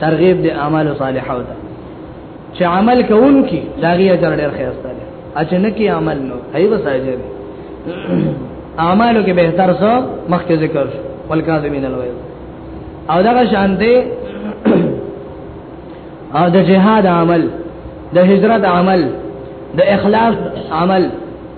ترغیب د اعمال صالحه وته چې عمل کوونکی داغي اجر ډیر خیرسته دی اچنه کې عمل نو هي وسایږي اعمالو کې به تر څو مخکې ذکر شو والکاظمین الغیظ او دا شان دی او د جهاد عمل د هجرت عمل د اخلاص عمل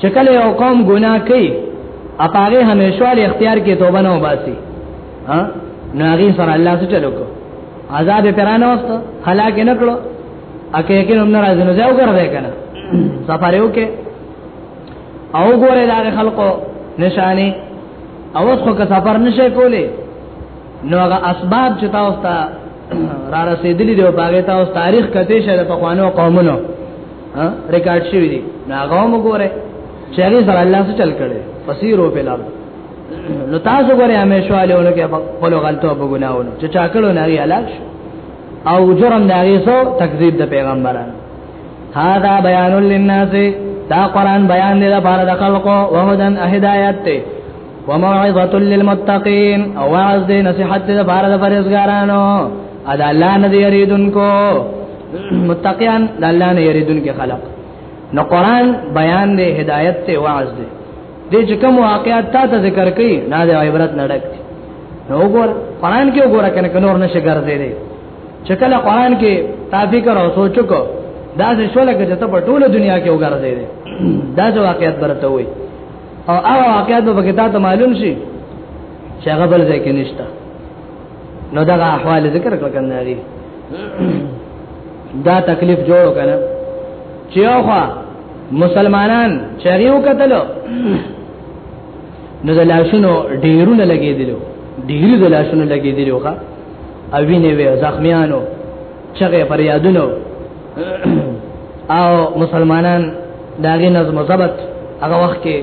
چې کله یو قوم ګناه کوي اپاره همیشوال اختیار کې توبه نه وباسي ها ناغي سره الله څه چلو کو عذاب پرانه وخت هلاک نه کړو اکه کې هم ناراض نه ځاو ګرځي کنه سفر یو کې او ګوره دا خلکو نشانی او اوس خو که سفر نشي کولی نو هغه اسباب چې تاسو ته را رسیدلی دی په هغه تاسو تاریخ کته شه د پخوانو قومونو ها ریکارډ شوی دی نو هغه هم وګوره چې هغه سره الله څه چل کړي فسیرو په لار نو تاسو ګوره همیشواله ونه کې په لو غلطو په ګناونه چې چا کړو نه هغه علاج او جرم نه هغه سو تکذیب د پیغمبران هاذا بیان للناس دا قران بیان دی لپاره د خلقو وهدن هدایت ته وموعظه للمتقين او وعظ دې نصيحت دې لپاره د فرزګارانو ادا الله نه یریدونکو متقیان د الله نه یریدونکو خلق نو قران بیان دې هدایت ته وعظ دې دې چې کوم واقعات تا ته ذکر کړي نه د عبرت نه ډک نو وګور قران کې وګور کنه کنور نشه ګرځې دې چې کله قران کې تافی کرو سوچو کو دا څه شو لکه چې ته په ټوله دنیا کې وګرځې دې دا څه واقعات برته وي او هغه واقعیت به کې تاسو معلوم شي چې هغه بل ځای کې نشته نو دا احوال ذکر کړل کنه دي دا تکلیف جوړ کنه چې اوخه مسلمانان چریو کتلو نو د لاشونو ډیرونه لګیدلو ډیرو د لاشونو لګیدلو ښا او وینې وې زخمیانو چغه پر یادونو او مسلمانان داغه نظم ضبط هغه وخت کې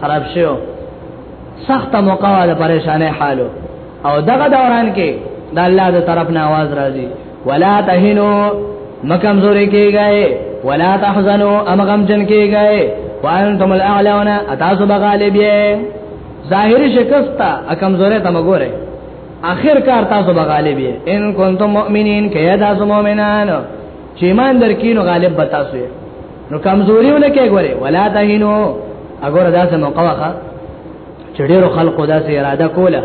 خراب شو سخت موقع ده پریشانه حالو او دغه دوران کې د الله د طرف نه आवाज راځي ولا تهنو مکم زوري کېږي ولا تحزنوا امغم جن کېږي وانتم الاعلون اتاسو بغالبيه ظاهر شکست تا کمزورې ته مګوره اخر کار تاسو به غالب یې ان کنتم مؤمنین کیا تاسو مؤمنان چې ایمان درکینو غالب به تاسو یې نو کمزوریونه کې ګوره ولا تهینو اګور داسې موقعه چې ډیرو خلکو داسې اراده کوله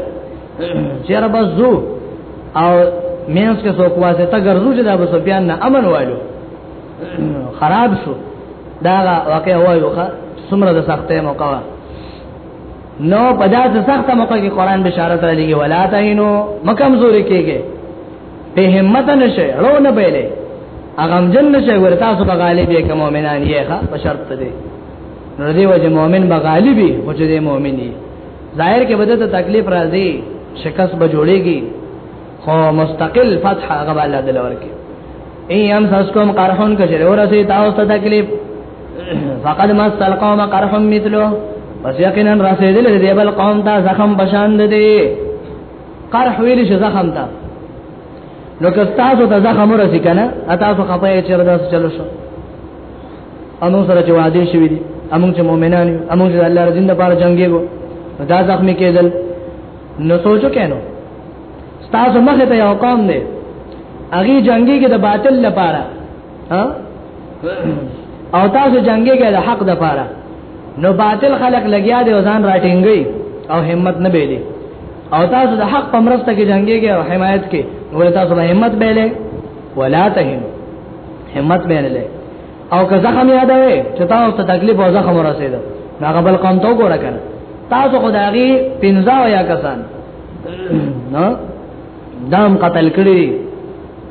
چې رب زو او مینس کې څوک واسه ته ګرځو چې د ابو سفیان نه امن والو خراب شو دا واقع وایو ښه څومره د سختې موقعه نو په داسې سخت موقع کې قران بشارت را لګي ولا تهینو مکمزوري کېږي په همت نشه ړو نه بیلې اغم جن نشه ورتا سو غالب یې کوم مؤمنان یې ښه په شرط دی نو دې وجه مؤمن به غالبي او چې دې مؤمن یې ظاهر کې بده ته تکلیف راځي شکست به جوړيږي خو مستقل فتح هغه الله دلور کې ایم سسکم قرحون کجره ورسې تاسو ته تکلیف فقد مس القوم قرح مثله پس یقینا رسیدل دی بل قوم ته زخم بشان دی قرح ویل شي زخم ته نو که تاسو ته زخم ورسی کنه تاسو خپه یې چر داس چلو شو امو سره چې وعده شوی دي امو چې مؤمنان یو امو چې الله رضین د پاره جنگي وو دا زخمی کېدل نو سوچو کینو تاسو مخه ته یو قوم دی اغي جنگي کې د باطل لپاره ها او تاسو جنگي کې د حق د پاره نو باطل خلق لګیا دی ځان راټینګي او همت نه بیلي او تاسو د حق په مرسته کې جنگي کې او حمایت کې ول تاسو به همت بیلې ولا تهن همت بیلې او که زخم یادوي چې تاسو ته تکلیف او زخم ورسېده هغه بل قوم ته وګوره کنه تاسو خدایي پنځه یا کسان نو دام قتل کړی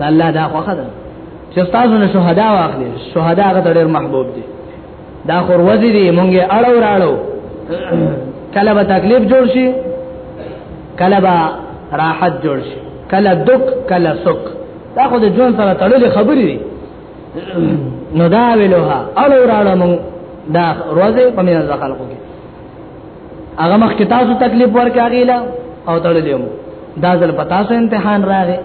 الله دا خوخه ده چې تاسو نه شهدا واخلي شهدا هغه ډېر محبوب دي دا خور وزي دي مونږه اړو راړو کله به تکلیف جوړ شي کله به راحت جوړ شي کله دک کله سک دا خو د جون سره تړلې خبرې دي نو دا ویلوها اړو راړو مونږ دا روزه په میاز خلکو کې هغه مخ کې تاسو تکلیف ورکاږي لا او تړلې مو دا ځل په تاسو امتحان راغی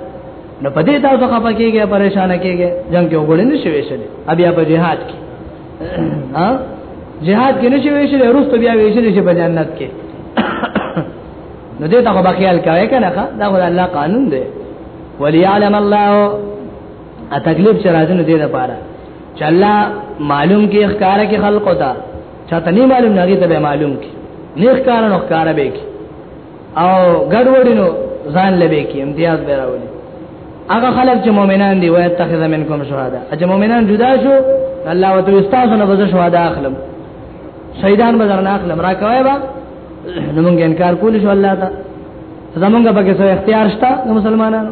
نو په دې تاسو خپه کېږئ پریشان کېږئ جنگ کې وګړي نشي ویشل بیا په جهاد کې ها جهاد کې نشي ویشل روس بیا ویشل شي په جنت کې نو دې ته خو خیال کوي کنه دا خو الله قانون دی وليعلم الله ا تکلیف چې راځي نو دې لپاره چې الله معلوم کې اخکار کې خلق وتا چاته نه معلوم نه غیته به معلوم کی نه ښکار نه ښکار به کی او ګډوډینو ځان لبه کی امتیاز به راولي هغه خلک چې مؤمنان دي وای تخذ منکم شهدا چې مؤمنان جدا شو الله وتو استاد نه بده شهدا اخلم شهیدان به درنه اخلم را کوي با نو موږ انکار کول شو الله ته زمونږ به کې څه اختیار شته مسلمانانو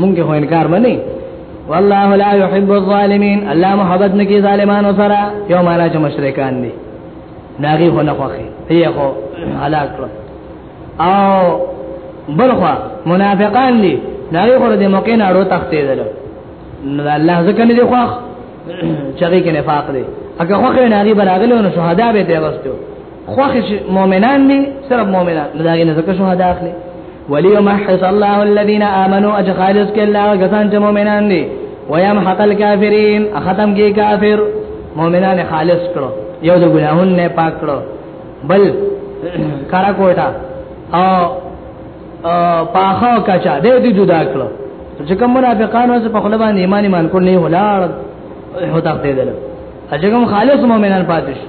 مونږ هو انکار باندې والله لا يحب الظالمين الله محبت نکي ظالمانو سره یو معنا چې مشرکان دي ناغي هو نه خوخي هي هو هلاک کړ او بلخوا منافقان دي ناغي هو د موقع نه اړو تختې دل نو الله ځکه نه دي خوخ چغې کې نفاق دي هغه خوخه ناغي بلاغله نو شهدا به دی واستو خوخ چې مؤمنان دي صرف مؤمنان دا غي نه ځکه شهدا اخلي وليمحص الله الذين امنوا اجخالص کله غسان چې مؤمنان دي ويمحق الكافرين ختم کې کافر مؤمنان خالص کړو یو د ګناهونو نه پاک کړو بل کارا کوټا او پاخو کچا دې دې جدا کړو چې کوم منافقانو څخه په خپل باندې ایمان ایمان کول نه ولاړ هو تخته دل چې کوم خالص مؤمنان پاتې شي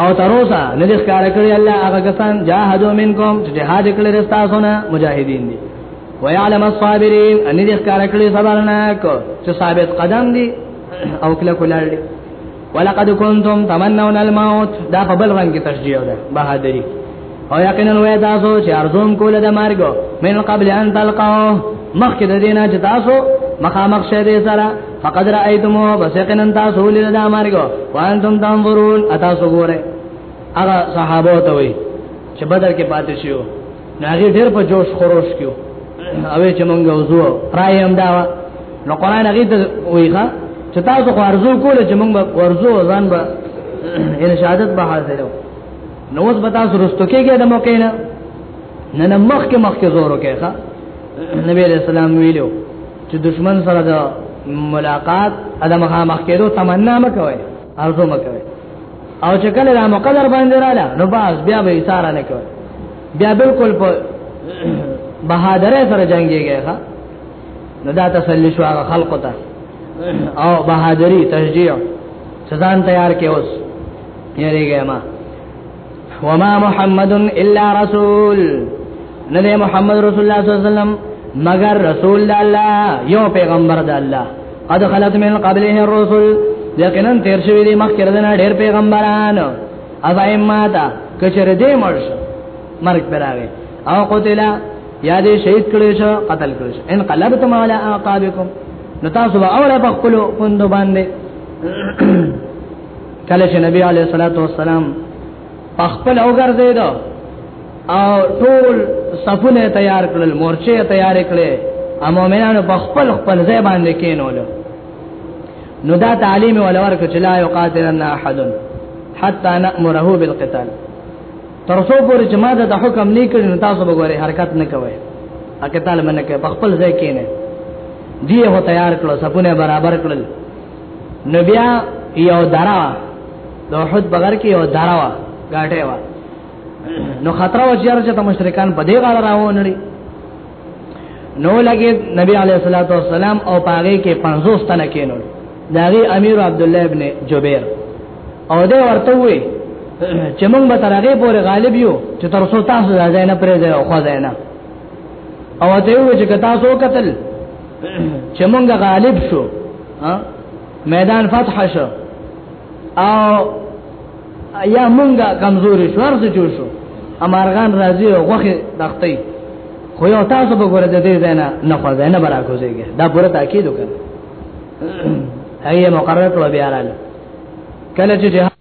او تروسا نه دي ښکار کړی الله هغه کسان جاهدو منکم چې جهاد کړی رستا سونه مجاهدین دي ويعلم الصابرين ان دي ښکار کړی صبرناک چې ثابت قدم دي او کله کولر دي ولقد كنتم تمنون الموت دا په بل رنگ کې تشجیه ده بهادری او یقینا وای تاسو چې ارزوم کول د مرګ من قبل ان تلقاو مخکې د دینه چې تاسو مخامخ شه دې سره فقد رایتمو بس یقینا تاسو ولې د مرګ وانتم تنظرون تاسو ګوره هغه صحابه ته وای چې بدر کې پاتې شو ناغي ډېر په جوش خروش کیو اوې چې مونږ وزو راي هم دا نو قران هغه ته وایخه چې تاسو خو ارزو کول چې مونږ ورزو ځان به ان شهادت به حاصلو نو اوس به تاسو رستو کېږئ د موقع نه نه نه مخ کې مخ کې زور وکړي ښا نبی علیہ السلام ویلو چې دشمن سره د ملاقات اده مخه مخ کېدو تمنا مکوي ارزو مکوي او چې کله را مقدر باندې رااله نو باز بیا به اشاره نه کوي بیا بالکل په بهادر سره جنگيږي ښا نو دا تسلی شو هغه خلق ته او بهادری تشجیع سزان تیار کې اوس یریګه ما وما محمد الا رسول نه ده محمد رسول الله صلی الله علیه وسلم مگر رسول د الله یو پیغمبر د الله قد خلت من قبله الرسل یقینا تیر شوی دی مخکې ردنه ډېر پیغمبران ابای ماتا کچر دې مرش مرګ پراوي او قتل یا دې شهید کړی شو قتل کړی شو ان قلبتم علی اعقابکم نو تاسو به اوله په خپل پوند باندې کله چې نبی علیه الصلاۃ والسلام خپل وګرځید او ټول صفونه تیار کړل مورچه تیار کړې او مؤمنانو په خپل خپل ځای باندې کېنول نو دا تعلیم ولور کچ لا یقاتلن احد حتا نامره بالقتال ترڅو پورې چې ما د حکم نه کړی نو تاسو به غوړي حرکت نه کوئ اکه تعالی منکه په خپل ځای کېنه دی هو تیار کړو سپونه برابر کړل نو بیا یو درا د احد بغیر کې یو درا وا غاټه وا نو خطر و چې ارچ ته مشرکان په دې غاړه راوونړي نو لګي نبی علیه الصلاۃ والسلام او پاګه کې 50 تنه کېنو داغي امیر عبد الله ابن جبیر او دې ورته وې چې موږ به ترغه پورې غالب یو چې تر څو تاسو ځای نه پرې ځای خو ځای نه او ته وې چې تاسو قتل چې مونږ غالب شو میدان فتح شو او یا مونږ کمزوري شو ارزه جوړ شو امارغان راځي او غوخه تختی خو یو تاسو به ګوره د دې زینا نه خو زینا برا کوزيږي دا پوره تاکید وکړ هغه مقرره کړو بیا رااله کله چې جهاد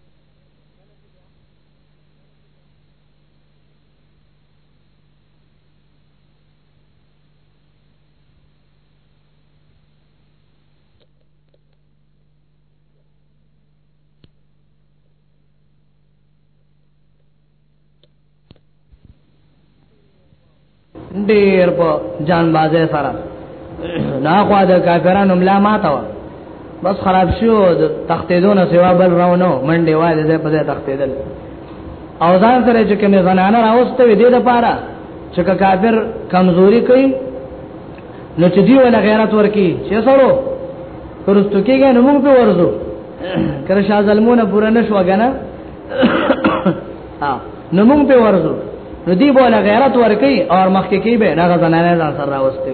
ډیر په جان بازه سره نا خو دا کافرانو ملا ماته بس خراب شو د تختیدو نه سوا بل راونو منډه وای د په دې تختیدل او ځان سره چې کومه زنانه راوسته وي د لپاره چې کافر کمزوري کوي نو چې دی ولا غیرت ورکی چې سره پرستو کېږي نو موږ په ورزو کله شاه ظلمونه پوره نشو غنه نو موږ په ورزو نو دی بوله غیرت ورکی او مخکې کې به نه غزنانه ځان سره راوستي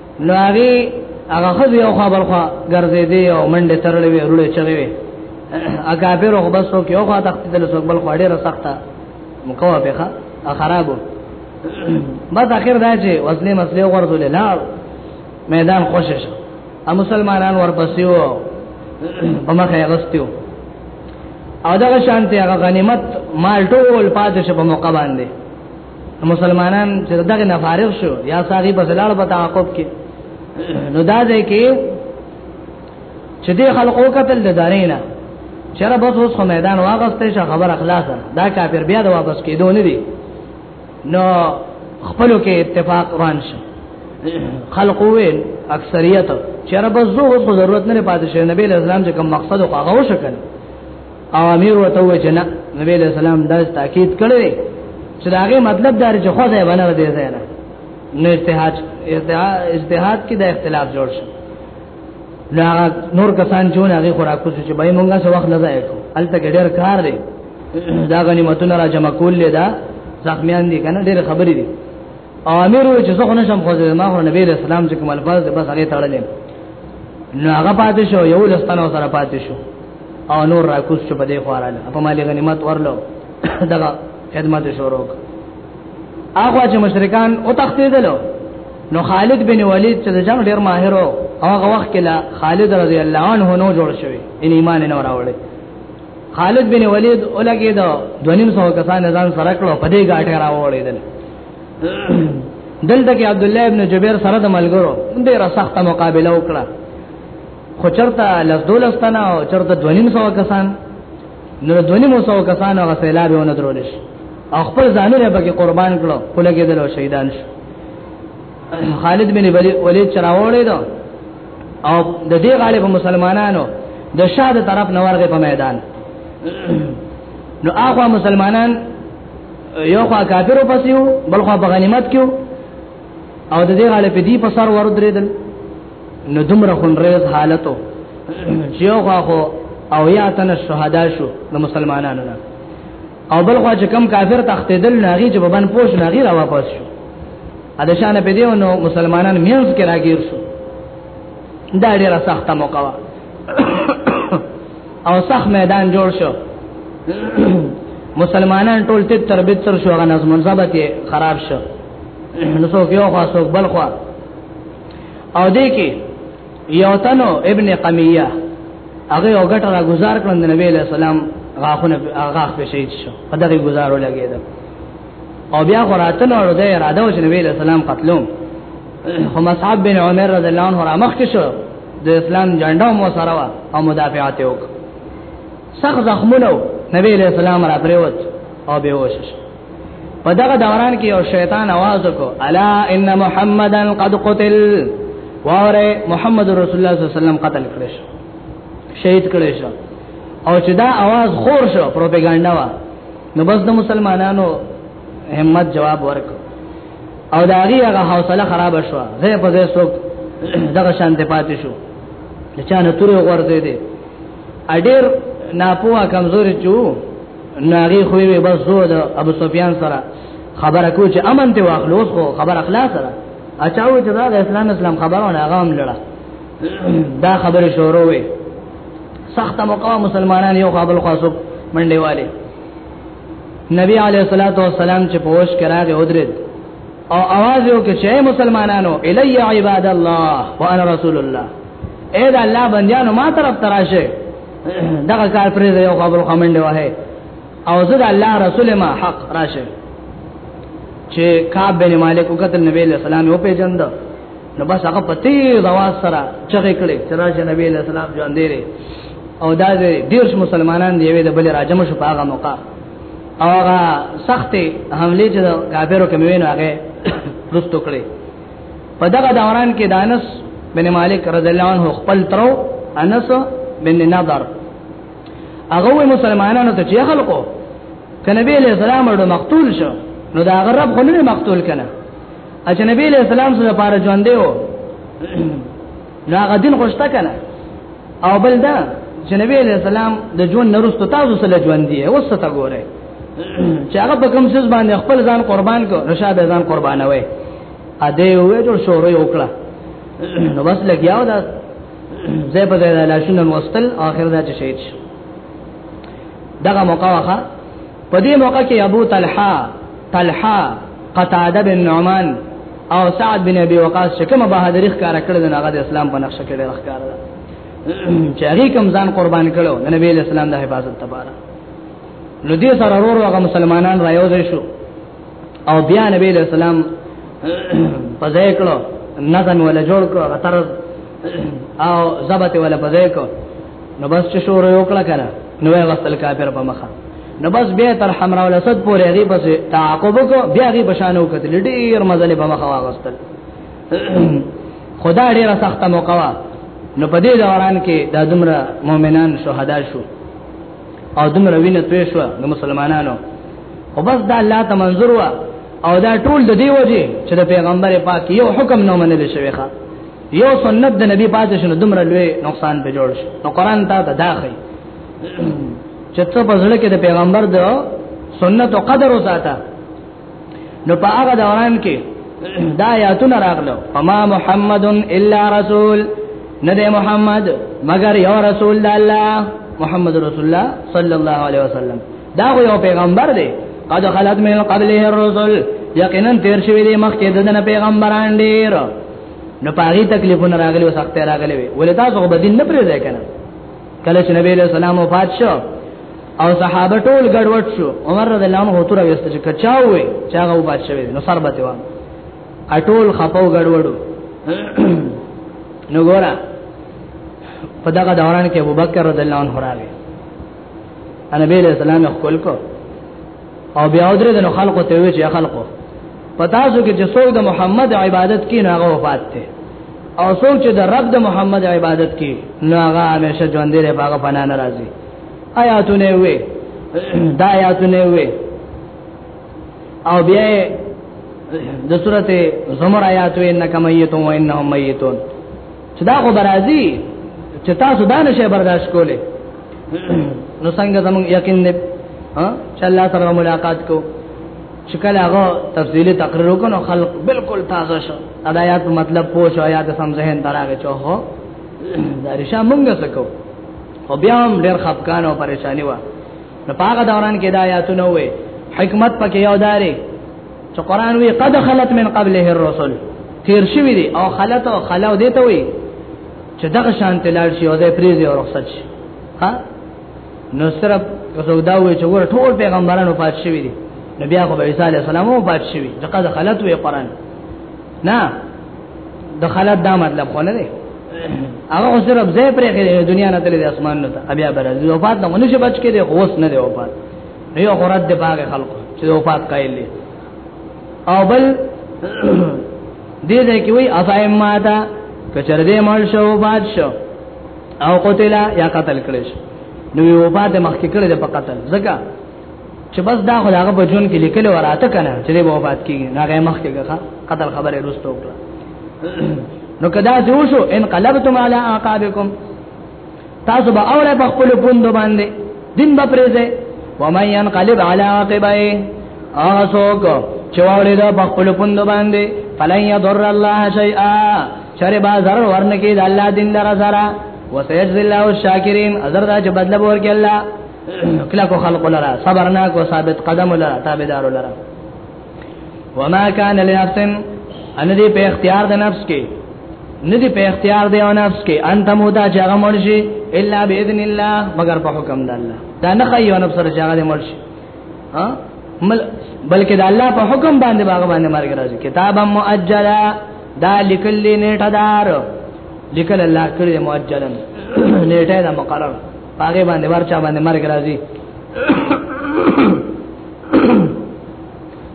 نو هغه هغه خو یو خبر خو ګرځې دی او منډه ترلې وی ورولې چغې وی هغه به روغ بس وکي او خو تخت دل سو بل خو ډیره سخته مکوه به ښه خرابو بس اخر دا چې وزنه مسله ورزول لا میدان خوشش شو ا مسلمانان ورپسې وو په مخه غستیو او دغه شانته هغه غنیمت مال ټول پاتې شو په موقع باندې مسلمانان چې دغه نه فارغ شو یا ساغي په ځلال په تعاقب کې نو دا ځای کې چې دې خلقو قتل د دارینه چر بس اوس خو میدان واغسته شه خبر اخلاصه دا کافر بیا د واپس کېدو نه دی نو خپل کې اتفاق روان شو خلق وین اکثریت چر بس زو اوس ضرورت نه پاتې شه نبی اسلام چې کوم مقصد او هغه وشکل او امیر وته وجنه نبی له سلام دا تاکید کړی چې داغه مطلب دار چې خو ځای باندې دی ځای نه نو اجتهاد اجتهاد کې د اختلاف جوړ شو لا نور کسان چې هغه خوراکو چې به مونږه څه وخت لځای کو الته ډېر کار دی دا غنیمتونه را جمع کول لیدا زخمیان دي کنه ډېر خبرې دي امیر و چې څه خو نشم خو ما خو نبی رسول الله چې کوم الفاظ بس هغه تړلې نو هغه پاتې شو یو لستانو سره پاتې شو او نور راکوس چې په دې خوارانه په مال غنیمت ورلو دغه خدمت شروع هغه چې مشرکان او تختیدلو نو خالد بن ولید چې د جنگ ډیر ماهر او هغه وخت کې لا خالد رضی الله عنه نو جوړ شوی ان ایمان نه راوړل خالد بن ولید اولګه دا دونیم سو کسان ځان سره کړو په دې غاټه راوړل دلته کې عبد الله ابن جبیر سره د ملګرو ډیره سخته مقابله وکړه خو چرته لس دولس تنه او چرته دونیم سو کسان نو دونیم سو کسان هغه سیلاب ونه درول شي او خپل ځانونه به کې قربان کړو کوله کې دلو شهیدان شو خالد بن ولید چراوړې دو او د دې غالب مسلمانانو د شاد طرف نورغه په میدان نو هغه مسلمانان یو خوا کافرو پسیو بل خوا په غنیمت کېو او د دې غالب دی په سر ور درېدل نو دومره خنریز حالتو چې خو او یا تن شهدا شو د مسلمانانو نه او بل خو چې کم کافر تختیدل ناغي چې ببن پوش ناغي را واپس شو ا د شان په دیو نو مسلمانان مینس کې راګیر شو دا ډیره سخته موقع وا او سخت میدان جوړ شو مسلمانان ټول تر تربیت تر شو غنځ منځبته خراب شو نو څوک یو خاصو بل خو او دې کې یو تنو ابن قمیه هغه وګټه را گزار کړل د نبی له سلام غاخونه غاخ په شهید شو په دغه گزارو لګید او بیا قراتن اور د اراده او نبی له سلام قتلو هم صاحب بن عمر رضی الله عنه را مخ شو د اسلام جنډا مو سره وا او مدافعات وک سخت زخمونو نبی له سلام را پریوت او به وشش په دغه دوران کې یو شیطان आवाज وکړ الا ان محمدن قد قتل واره محمد رسول الله صلی الله علیه وسلم قتل کړی شو شهید کړی شو او چې دا आवाज خور شو پروپاګاندا وا نو بس د مسلمانانو همت جواب ورک او دا هغه هغه حوصله خراب شو زه په زه سو دغه شان ته پاتې شو چې چا نه توري ورته دي اډیر ناپوه کمزوري چو ناغي خو وي بس زو د ابو سفیان سره خبره کو چې امن ته واخلو خو خبر اخلاص سره اچاو چې دا اسلام اسلام خبرونه هغه هم لړه دا خبره شروع وي سخت مقام مسلمانان یو قابل خاصو منډه والے نبی علیہ الصلوۃ والسلام چې پوښ کراغه ودرید او आवाज یو کې چې مسلمانانو الی عباد الله وانا رسول الله اې دا الله بندیانو ما طرف تراشه دغه کار پرې دی او خبرو کمنډ واه او زه د الله رسول ما حق راشه چې کعب بن مالک وکتل نبی له سلام او پیجند نو بس هغه پتی زواز سره چغې کړې چې راشه نبی له سلام ژوند دی او دا ډیر مسلمانان دی وی د بل راجم شو په هغه موقع او هغه سخت حمله چې کافرو کوي نو هغه رستو کړی په دغه دوران کې د انس بن مالک رضی الله عنه خپل ترو انس بن نضر هغه مسلمانانو ته چې خلکو کنبی علیہ السلام ورته مقتول شو نو دا هغه رب خو نه مقتول کنه اجنبی علیہ السلام سره لپاره ژوند دیو نو هغه دین خوشته کنه او بل دا چې نبی علیہ السلام د جون نرستو تاسو سره ژوند دی اوس ته ګوره چې هغه په کوم څه باندې خپل ځان قربان کو رشاد ځان قربانوي ا دې وې جوړ شورو یو کړه نو بس لګیاو دا زې په دې لاشونه مستل اخر دا چې شهید شو دغه موقع واخه په دې موقع کې ابو طلحه طلحه قتاده بن نعمان او سعد بن ابي وقاص چې کومه بهادری ښکارا کړې ده هغه د اسلام په نقشه کې ډېر ښکارا ده چې هغه کوم ځان قربان کړو د نبی اسلام د حفاظت لپاره نو دې سره ورو هغه مسلمانان رايوځي شو او بیا نبی له سلام پځای کړو نظم ولا جوړ کړو غتر او زبط ولا پځای کړو نو بس چې شور یو کړه کړه نو یې وصل کافر په مخه نو بس بیا تر حمرا ول اسد پورې هغه بس تعاقب کو بیا هغه بشانو کتل ډیر مزل په مخه واغستل خدا ډیره سخته موقوا نو په دې دوران کې د دمر مؤمنان شهدا شو او دمر وینه توی شو د مسلمانانو او بس دا الله ته منظور وا او دا ټول د دی وجه چې د پیغمبر پاک یو حکم نه منل شوی ښا یو سنت د نبی پاتې شنو دمر لوی نقصان به جوړ شي نو قران ته دا داخی چې څه په ځل کې د پیغمبر د سنت او قدر وساته نو په هغه دوران کې دا آیاتونه راغلو فما محمد الا رسول نه دی محمد مگر یو رسول د الله محمد رسول الله صلی الله علیه وسلم دا یو پیغمبر دی قد خلت من قبله الرسل یقینا تیر شوی دی مخکې دنه پیغمبران ډیر نو پاغي تکلیفونه راغلي او سخت راغلي ولې تاسو غو بدین نه پرې ځای کنه کله چې نبی له سلام وفات شو او صحابه ټول ګډوډ شو عمر رضی الله عنه تر وسته چې کچاو وي چې هغه وفات شوی نو سر به تیوا اټول خپاو ګډوډو نو ګورا په دغه دوران کې ابوبکر رضی الله عنه راغی نبی له سلام خپل کو او بیا درې د خلکو ته وی چې خلکو پتا سو کې چې څوک د محمد عبادت کوي نه هغه وفات دی او څوک چې د رب د محمد عبادت کوي نه هغه همیشه ژوند لري هغه فنا ناراضي آیاتونه وی دا آیاتونه وی او بیا د سورته زمر آیات وی انکم میتون و انهم میتون چې دا خو برازي چې تاسو دا نشه برداشت کولې نو څنګه زمون یقین نه ها چې الله سره ملاقات کو چې کله هغه تفصیلی تقریر وکړو خلق بالکل تازه شو ادایات په مطلب پوه شو آیات سم ذهن دراغه چو هو دا رشا مونږه سکو او بیا هم ډېر خپکان او پریشانی و نو پاګه دوران کې دا آیاتونه وې حکمت پکې یو داري چې قران وی قد خلت من قبله الرسل تیر شوی دی او خلت او خلاو دیته وی چې دغه شان تلل شي او د پریزي او رخصت شي ها نو صرف یو دا وی چې ور ټول پیغمبرانو پات شوی دي نبی هغه عیسی علی السلام او پات شوی دغه خلت وی قران نه د خلت دا مطلب خو نه دی هغه اوس رب زه پرې دنیا نه تللی اسمان نه ته بیا برازي وفات نه ونشي بچ کې دی اوس نه دی وفات یو غرد د باغ خلکو چې وفات قائل دي او بل دې ځای کې وی افایم ماتا کچر دې مړ شو وفات شو او قتل یا قتل کړي شو نو یو وفات مخکې کړي د په قتل ځکه چې بس دا خو هغه په جون کې لیکل وراته کنه چې به وفات کیږي هغه مخکې کړه قتل خبره رسټو کړه نو کدا ځو شو ان قلبتم علی عقابکم تاسو به اوره په خپل پوند باندې دین به پریزه و مې ينقلب علی عقبای اوسوک چواړي دا په خپل پوند باندې فلن يضر الله شيئا چرې با zarar ورنکې د الله دین لره زرا وسيجزي الله الشاکرین اجر دا چې بدل ورکې الله کله کو خلق لره صبرناک او ثابت قدم لره تابعدار لره وما كان لنفس ان دې په اختیار د نفس کې ندی په اختیار دی او نفس کې انت مودا چې هغه مرشي الا باذن الله مگر په حکم د الله دا نه خي یو نفس سره چې هغه مرشي ها بلکې د الله په حکم باندې باغ باندې مرګ راځي کتاب مؤجلا دا لیکل نیټه دار لیکل الله کړی مؤجلا نیټه دا مقرر پاګې باندې ورچا باندې مرګ راځي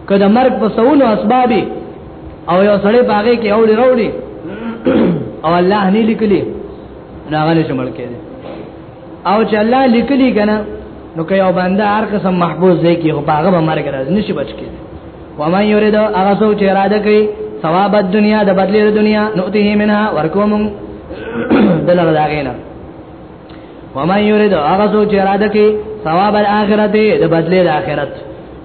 کله مرګ په سونو اسبابي او یو سړی پاګې کې اوړي وروړي او الله نه لیکلي ناغله شمل کړي او چې الله لیکلي کنه نو که یو بنده هر قسم محبوس دی کې او پاګه به مرګ راځي نشي بچ کېږي و ما یرید هغه څو چې اراده کوي ثواب د دنیا د بدلې د دنیا نو ته منها ورکوم دلته داګینا ومن يريد هغه څوک چې اراده کوي ثواب الاخرت د بدلې د اخرت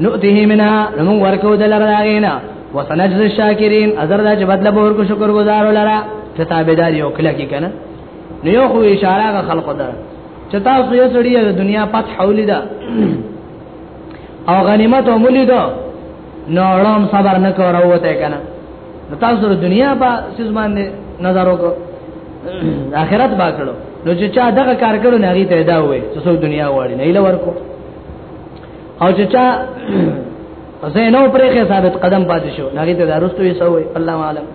نؤته منها نو ورکو دلر راغینا وسنجز الشاکرین اذر دا چې بدله به ورکو شکر گزار ولرا چې تابعدار یو کله کې کنه نو یو خو اشاره غ خلق ده چې تاسو یې سړی د دنیا پات حولې ده او غنیمت هم لیدو نو اړوم صبر نه کور اوته کنه تاسو د دنیا په سیس باندې نظر وکړو آخرت با کړو نو چې چا دغه کار کړو نه غي ته دا وې چې څو دنیا واړي نه اله ورکو او چې چا زینو پرې کې ثابت قدم پاتې شو نه غي ته دروستو یې سوې الله عالم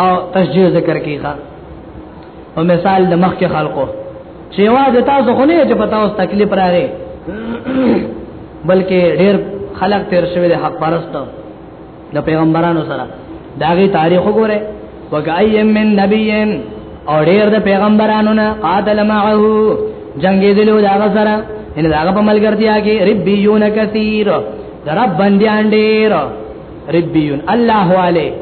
او تشجیه ذکر کیخه او مثال د مخ کې خلقو چې واځه تاسو خو نه چې پتا اوس تکلیف راغی بلکې ډېر خلک تیر شوی د حق پرست د پیغمبرانو سره داغي تاریخ وګوره وکایم من نبیین او ډېر د پیغمبرانو نه قاتل معه جنگې دلو داغه سره ان داغه په ملګرتیا کې ربیون کثیر در بندیان ډېر ربیون الله علیه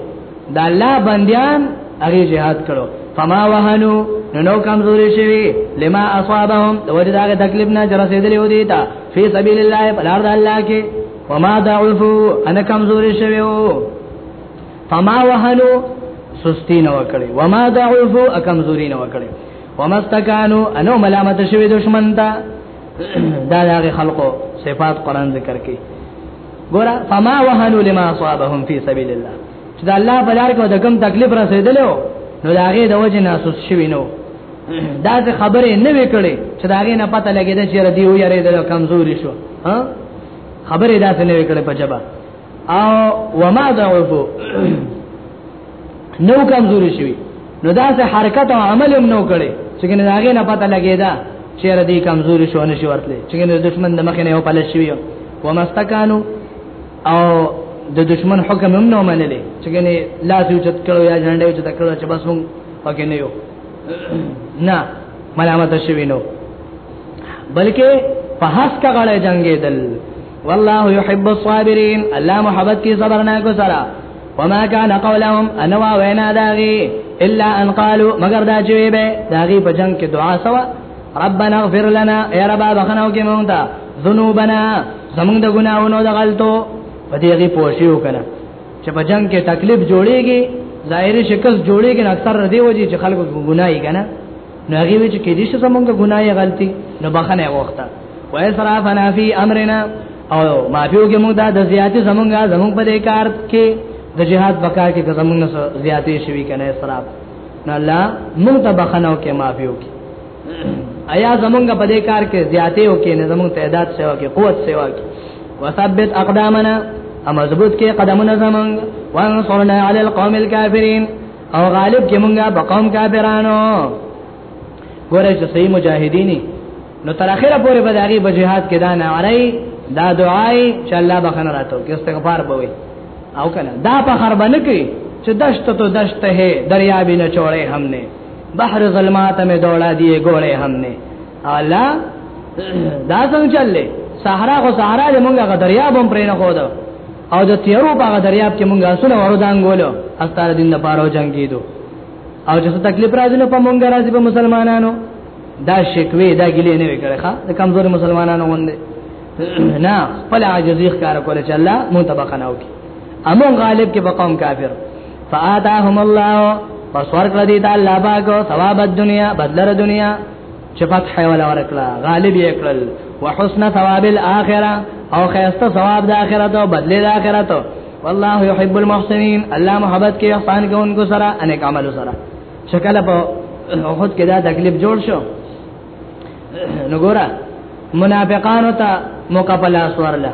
دا الله بندیان هغه جهاد کړو فما وهنو نو نو کمزوري شوی لما اصابهم د وجه دا تکلیف نه جره سیدلی ودی تا فی سبیل الله په لار د الله کې وما ضعفو انا کمزوري شوی فما وهنو سستی نه وکړي وما ضعفو کمزوري نه وکړي وما استکانو انو ملامت شوی دشمن ته دا دغه خلقو صفات قران ذکر کوي ګور فما وهنوا لما اصابهم في سبيل الله چې دا الله بلار کو د کم تکلیف رسیدلو نو دا هغه د وجه ناسوس شوی نو دا څه خبره نه وکړي چې دا هغه نه پته لګیدا چې ردی یو یری د کمزوري شو ها خبره دا څه نه وکړي په جبا او وما ضعفوا نو کمزوري شوی نو دا سه حرکت او عمل هم نو کړي چې کنه داګه نه پته لګیدا چې را دي کمزوري شو نه شي ورتلې چې کنه دشمن د مخ نه یو پلش شوی و مستکانو او د دشمن حکم هم نو منلې چې کنه لا دې چت کړو یا جنډه چت کړو چې بس مونږ پکې نه یو نه ملامت شوی نو بلکې په حق غړې جنگې دل والله يحب الصابرين الله محبت کی صبرنا کو سرا وما كان قولهم انوا وینا داغي الا ان قالوا مگر دا جوی به داغي په جنگ کې دعا سوا ربنا اغفر لنا يا رب بخنو کې مونږ ته ذنوبنا زمونږ د ګناونو د غلطو په دې غي پوښیو کنه چې په جنگ کې تکلیف جوړيږي ظاهري شکست جوړيږي اکثر ردی وږي چې خلکو ګناي کنه نو هغه وی چې کې دې څه زمونږ ګناي غلطي نو بخنه وخته واسرافنا فی امرنا او معافیو کې موږ دا د زیاتې زمونږه زمونږ په دې کار کې د جهاد بکار کې زمونږ نه زیاتې شوي کنه اسراف نه الله موږ ته بخنو کې معافیو کې آیا زمونږ په دې کار کې زیاتې او کې نه زمونږ تعداد سیوا کې قوت سیوا کې وثبت اقدامنا ا مضبوط کې قدمونه زمونږ وانصرنا علی القوم الكافرین او غالب کې مونږه بقوم کافرانو ګوره چې صحیح مجاهدینی نو تر اخره پورې به داغي په جهاد کې دا نعرای دا دعای چې الله بخنه راتو کې استغفار به وي او کنه دا په خر باندې کې چې دشت تو دشت ہے دریا بھی نہ چھوڑے ہم نے بحر ظلمات میں دوڑا دیے گوڑے ہم نے اعلی دا څنګه چللې صحرا خو صحرا دې مونږه غ دریاب هم پرې نه خو دا او د تیرو په دریاب کې مونږه اصله ورو دانګولو استاره دین د پاره جنگیدو او چې تکلیف راځي نو په مونږه راځي په مسلمانانو دا شکوي دا ګلې نه وکړي ښا د کمزور مسلمانانو باندې نه خپل عاجزي ښکار کول چې الله مون تبقه نه وکي امون غالب کې په قوم کافر فآتاهم الله پس ورکړه دي دا الله باګ ثواب الدنيا بدلر دنیا چې فتح ولا ورکړه غالب یې کړل وحسن ثواب الاخره او خیرسته ثواب د اخرت او بدله د اخرت والله يحب المحسنين الله محبت کې احسان کوونکو سره انیک عمل سره شکل په احد کې دا تکلیف جوړ شو نو ګورا منافقانو ته مقابله سوارله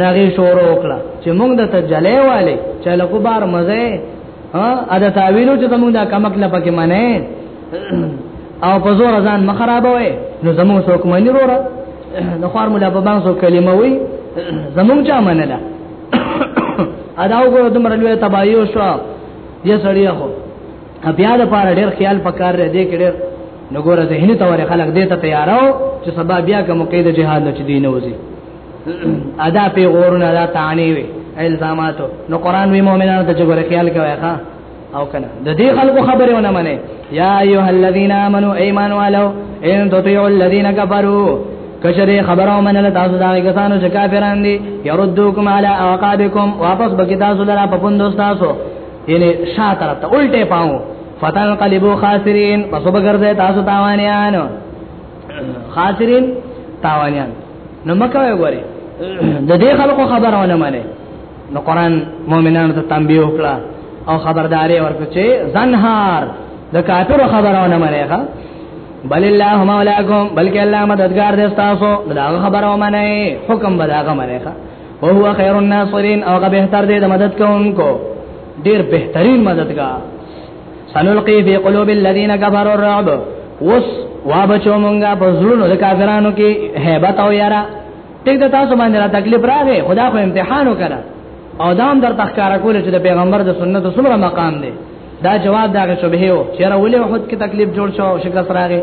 ناغي شور وکړه چې موږ د تجلې والے چې له کوبار مزه ها ادا تعویلو چې موږ دا کمک نه پکې منه او په زور ځان مخرابوي نو زموږ څوک منی وروره نو خور مولا په باندې کلمه وي زموږ چا منله ادا وګورو د مرلوې تبايو شو دې سړی خو بیا د پاره ډېر خیال پکار دی دې کې ډېر نګور ذهني تور خلک دې ته تیارو چې سبا بیا کوم قید جهاد نه چي دین وځي ادا په غورونه دا تانی وي الزاماتو نو قران وی مؤمنانو ته جوړ خیال کوي ښا او کنه د دې خلکو خبره ونه منه یا ایه الذین آمنو ایمان والو ان تطیعوا الذین کفروا کشری خبرو من له تاسو دا کسانو چې کافران دي يردوکم علی اعقابکم واپس بکی تاسو لرا په پوند تاسو یعنی شاته طرف ته الټه پاو فتن قلبو خاسرین پس وبګرځي تاسو تاوانیان خاسرین تاوانیان نو مکه وګوري د دې خلکو خبرونه معنی نو قران مؤمنانو ته تنبیه وکړه او خبرداري ورکړه چې زنهار د کافرو خبرونه معنی ښه بل الله مولاکم بلکې الله مددگار دې تاسو دا خبره ومنه حکم بداغه منه او هو خیر الناصرین او غ بهتر دې د مدد کوونکو ډیر بهترین مددگار سنلقی فی قلوب الذین کفروا الرعب وس وابچو مونږه په زړونو د کافرانو کې hebat او یارا ټیک د تاسو باندې را تکلیف راغې خدا خو امتحان وکړه او دام در تخکارا کول چې د پیغمبر د سنت سره مقام دی دا جواب دا غو شبهه او چیرې ولې وحد کې تکلیف جوړ شو او شکست راغی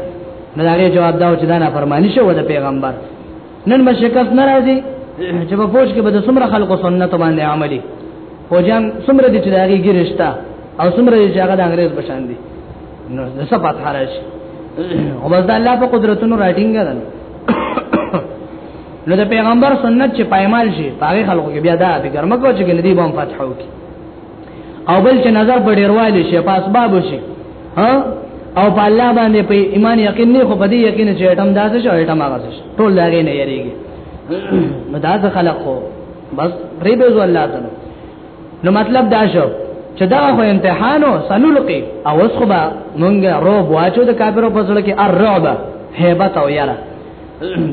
نو دا جواب دا چې دا نه فرمانی شو د پیغمبر نن به شکست ناراضي چې په پوج کې به د څومره خلکو سنت باندې عملي فوجان څومره دي چې دا غي ګرشتا او څومره دي چې هغه د انګريز بشان دي نو د سپات حرج او بس د الله په قدرتونو راټینګ ده نو د پیغمبر سنت چې پایمال شي هغه خلکو کې بیا دا فکر مکو چې ګندې بم فتحو کې او بل چې نظر په ډیروالی شي په اسباب شي ها او په الله باندې په ایمان یقین نه خو په دې یقین چې اټم داسې شو اټم هغه شو ټول لاري نه یریږي نو دا ځ خلق خو بس ری به زو الله تعالی نو مطلب دا شو چې دا خو امتحانو سنلقي او وسخبه مونږه روب واچو د کافرو په سره کې الرعب هیبت او یاره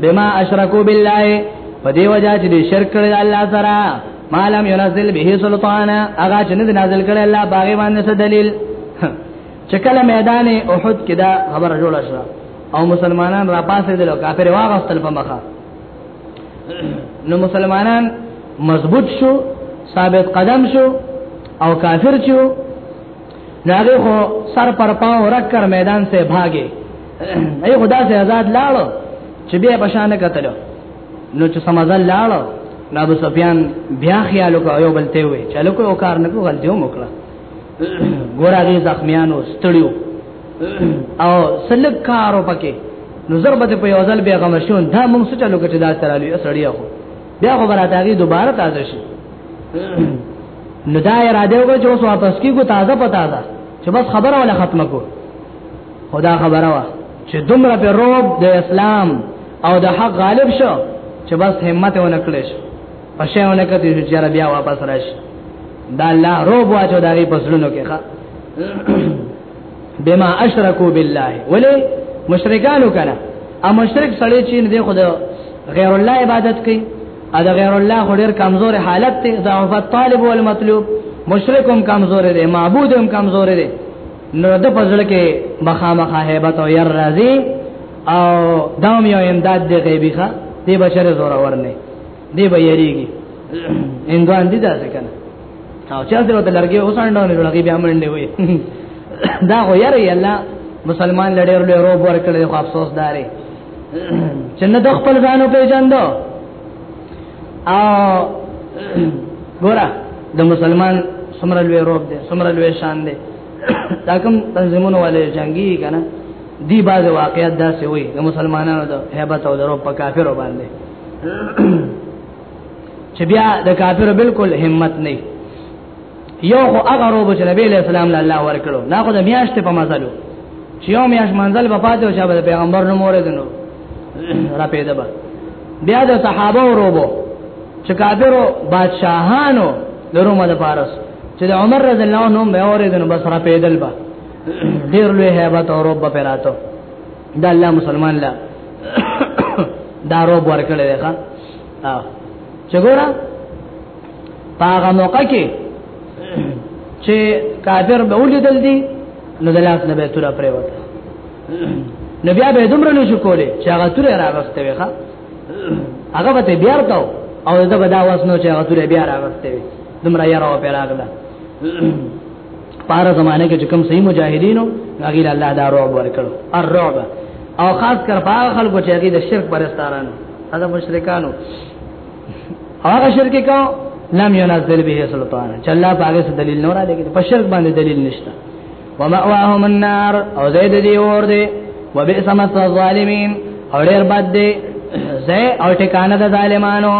بما اشرکو بالله په دی وجہ چې شرک کړی الله سره مالم ينزل به سلطانا هغه چې نه نازل کړي الله باغې باندې څه دلیل چې کله میدان احد کې دا خبره جوړه شو او مسلمانان را پاسې دل او کافر واغستل په مخه نو مسلمانان مضبوط شو ثابت قدم شو او کافر شو ناغه خو سر پر پاو رک کر میدان سے بھاگے ای خدا سے آزاد لاړو چې بیا بشانه قتلو نو چې سمزل لاړو نو ابو سفیان بیا خیال وکړ یو بل ته وی چلو کو کار نه کو غلطیو وکړه ګورا دې زخمیانو ستړیو او سلک کارو پکې نو ضربت په یو ځل به غمشون دا موږ څه چلو کړه دا سره لوي سړیو بیا خو برات هغه دوباره تازه شي نو دا اراده وکړه چې اوس واپس کیږو تازه په تازه چې بس خبره ولا ختمه کو خدا خبره وا چې دومره په روب د اسلام او د حق غالب شو چې بس همت ونه کړش په شی ونه کړی چې بیا واپس راشي دا الله روب واچو دا غي پسلونو کې ښا بما اشرکو بالله ولی مشرکانو کنه ا مشرک سړی چې نه دی خود غیر الله عبادت کوي ا د غیر الله خو ډیر کمزور حالت دی ضعف الطالب والمطلوب مشرکم کمزور دی معبودم کمزور دی نو د پزړه کې مخامخه hebat او ير راضي او دام یو امداد دی غیبی ښا دی بشره زور ورنه دی به یریږي اندوان دي دا څنګه او چا سره ته لرګي اوسانډو نه لګي بیا منډه وي دا خو یری الله مسلمان لړیر له روب ورکړي خو افسوس داري چې نه د خپل ځانو پیژندو او ګوره د مسلمان سمره لوی روب دی سمره لوی شان دی دا کوم تنظیمونه والے جنگي کنه دی باز واقعیت دا سوي د مسلمانانو د hebat او د روب په کافرو باندې چې بیا د کافر بالکل همت نه یو خو هغه روب چې نبی له سلام الله ورکړو دا خو د میاشت په مزلو چې یو میاش منزل په پاتې او شابه پیغمبر نو مورې دنو را پیدا به بیا د صحابه وروبو چې کافرو بادشاهانو درومه د پارس چې د عمر رضی الله عنه مې اورې دنو بس را پیدل به ډیر لوی hebat او روب په راتو دا الله مسلمان لا دا روب ورکړل دی ښا چګورا پاغه موقع کې چې کافر به ولیدل دي نو د لاس نه به تور پرې وته نو بیا به دومره نه شو کولې چې هغه تور راغسته وي ښا هغه به بیا ورتاو او دا به دا واسنو چې هغه تور بیا راغسته وي دومره یې راو پیراغله پاره زمانه کې کوم صحیح مجاهدینو هغه له الله دا رعب ورکړو الرعب او خاص کر باغ خلکو چې هغه د شرک پرستارانو هغه مشرکانو هغه شرک کو لم ينزل به سلطان چې الله پاګه څه دلیل نه را لګي په شرک باندې دلیل نشته ومأواهم النار او زید دی اور دی وبئس مثوى الظالمين او ډیر بد دی زه او ټکانه د ظالمانو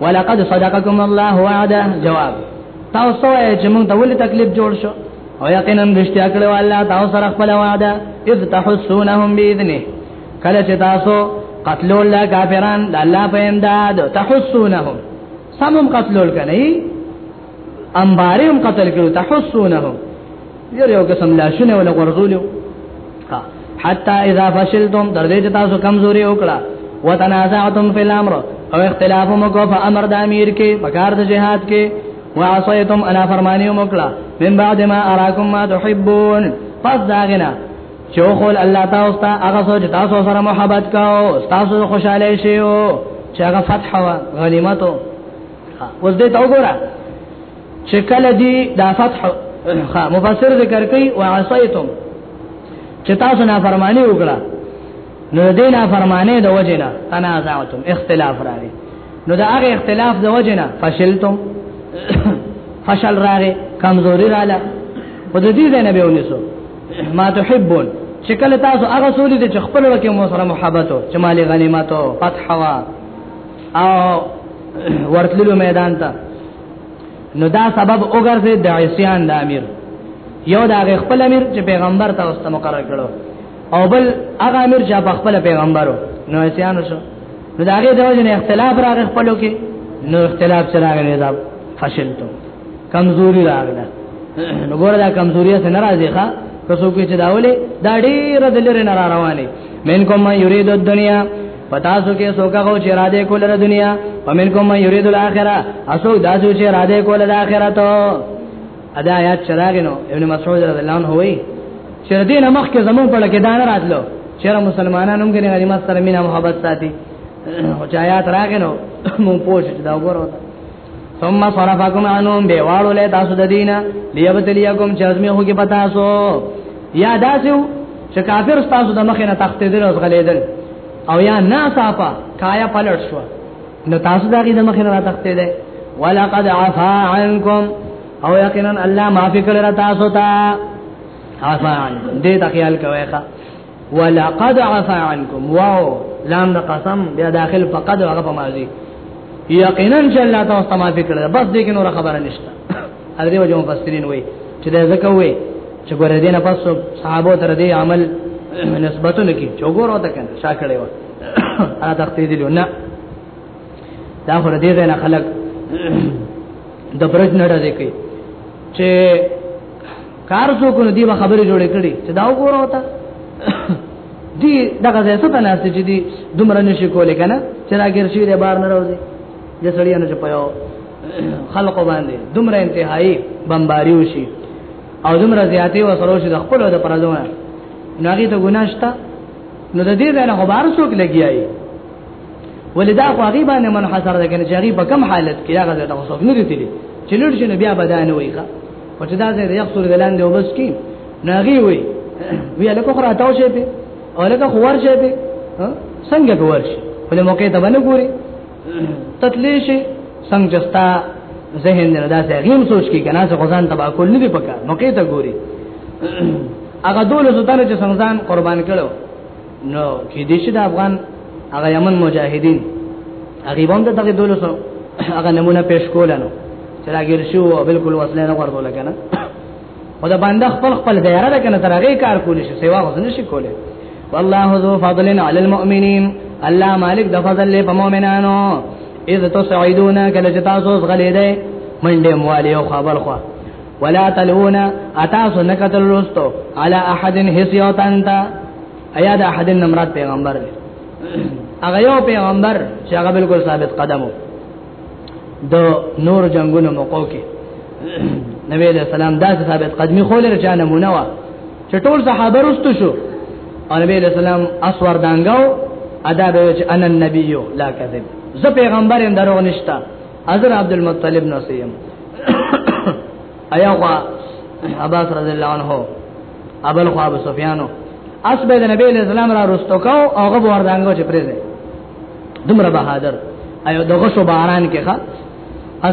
ولقد صدقكم الله وعده جواب تاسو یې چې موږ ته ولې تکلیف جوړ شو او یقینا رښتیا کړو الله تاسو سره خپل وعده اذ تحسونهم باذنه کله چې تاسو قتلول لا کافران د الله په امداد تحسونهم سمم قتلول کني انبارهم قتل کړو تحسونهم یو یو قسم لاشونه ولا غرزولیو حتا اذا فشلتم تر دې چې تاسو کمزوري وکړه وتنازعتم فی الامر او اختلاف مو کو په امر د امیر کې په کار د جهاد کې وعصیتم انا فرمانی مو کړه من بعد ما اراکم ما تحبون پس داغنا چې خول الله تاسو ته هغه سوچ تاسو سره محبت کاو تاسو خوشاله شئ چې هغه فتح او غنیمت اوس دې تا وګوره چې کله دی دا فتح مفسر ذکر کوي وعصيتم چې تاسو نه فرمانی وکړه نو دې نه فرمانه د وجنه تنازعتم اختلاف راغی نو دا هغه اختلاف د وجنه فشلتم فشل راغی کمزوري رااله په دې ځای نه به ونیسو ما تحبون چې کله تاسو هغه سولې چې خپل وکه مو سره محبت او چې مال غنیمت او فتح وا او ورتلو میدان ته نو دا سبب وګرځي د عصيان د امیر یو دا خپل امیر چې پیغمبر ته واست مقرر کړو او بل هغه امیر چې په خپل پیغمبرو نو عصيان شو نو دا هغه د وجه نه اختلاف راغی خپلو کې نو اختلاف سره راغی دا فشل ته کمزوري راغله نو ګوره دا کمزوري سره ناراضي ښا که څوک چې داولې دا ډېر د لری نه را رواني من کوم یرید الدنیا پتا سو کې سوګه غو چې را دې کوله دنیا پمن کوم یرید الاخره اسو دا سو چې را دې کوله د اخرت ادا آیات چراغینو ابن مسعود رضی الله عنه وی چې دې نه مخ کې زمون په لکه دان راتلو چې مسلمانانو کې نه ما سره مینا محبت ساتي او چې آیات راغینو مون پوښتنه دا وګورو ثم صرفكم عنهم بيوالو له تاسو د دینه ليبتليكم چزمه هو کې پتا سو یا داسو چې کافر تاسو د مخه نه تخته دل او غلیدل او یا نا صافا کایا پلټ شو نو تاسو دغه د مخه نه تخته ده ولقد عفا عنكم او یقینا الله معافی کړی را تاسو ته عفا عن دې تخیل کوي ښا ولقد عفا عنكم واو لام د قسم بیا داخل فقد هغه په ماضي یقینا چې الله تاسو ته معافي کړې بس دې کې نور خبره نشته هغه دی وجه مفسرین وایي چې دا ځکه وایي چې ګور دې نه پس صحابه تر دې عمل نسبتونه کې چوغور وته کنه شا کړې و انا تختی دی نه دا خو دې نه خلق د برج نه راځي کوي چې کار څوک نه دی خبرې جوړې کړي چې دا وګوره وتا دی دغه ځای څه تناسب چې دی دومره نشي کولای کنه چې راګر شي د بار نه راوځي د سړی نه چپایو خلق باندې دومره انتهایی بمباری وشي او دومره زیاتې وسره وشي د خپل د پرځونه ناګي ته ګناشتا نو د دې نه خبر څوک لګیای ولدا خو هغه باندې منحصر ده کنه چې هغه په کم حالت کې هغه ته څوک نه دي تللی چې لور شنو بیا بدانه وایخه او چې دا ځای د یخ سورې د لاندې وبس کی ناغي وي وی الکه خره تاو شي په او الکه خوار شي په څنګه به ورشي په موقع ته باندې ګوري تتلی شي څنګه جستا ذهن نه دا ځای غیم سوچ کی کنه څه غزان تبا کول نه دی پکا موقع ته ګوري هغه دوله سلطان چې څنګه قربان کړو نو کې دې چې د افغان هغه یمن مجاهدین هغه باندې دغه دولت سره هغه نمونه پیش کولنو چې راګیر شو او بالکل وسله نه ورته لګنه او دا باندې خپل خپل دایره ده کنه تر هغه کار کولی شي سیوا غوښنه شي کولی والله ذو فضل علی المؤمنین الله مالک د فضل له په مؤمنانو اذ تصعدون کله چې تاسو غلیدای منډه موالی او خبر خو ولا تلون اتاسو نکتل رستو علی احد هیڅ یو تانتا ایا د احد نمرات پیغمبر دی هغه یو پیغمبر چې هغه بالکل ثابت قدمو د نور جنگونو موقع کې نبی علیہ السلام دا ثابت قدمی خو لري چې نمونه وا چې ټول صحابه رستو شو او نبی علیہ السلام اسوار دانګاو ادا به چې انا النبی لا کذب زه پیغمبر اندرو نشتا حضرت عبد المطلب نو سیم ایا خوا عباس رضی الله عنه ابل خوا ابو سفیانو اس به د نبی اسلام را رستو کو او غو وردانګو چې پرې ده دمر بهادر ایو دغه سو باران کې ښا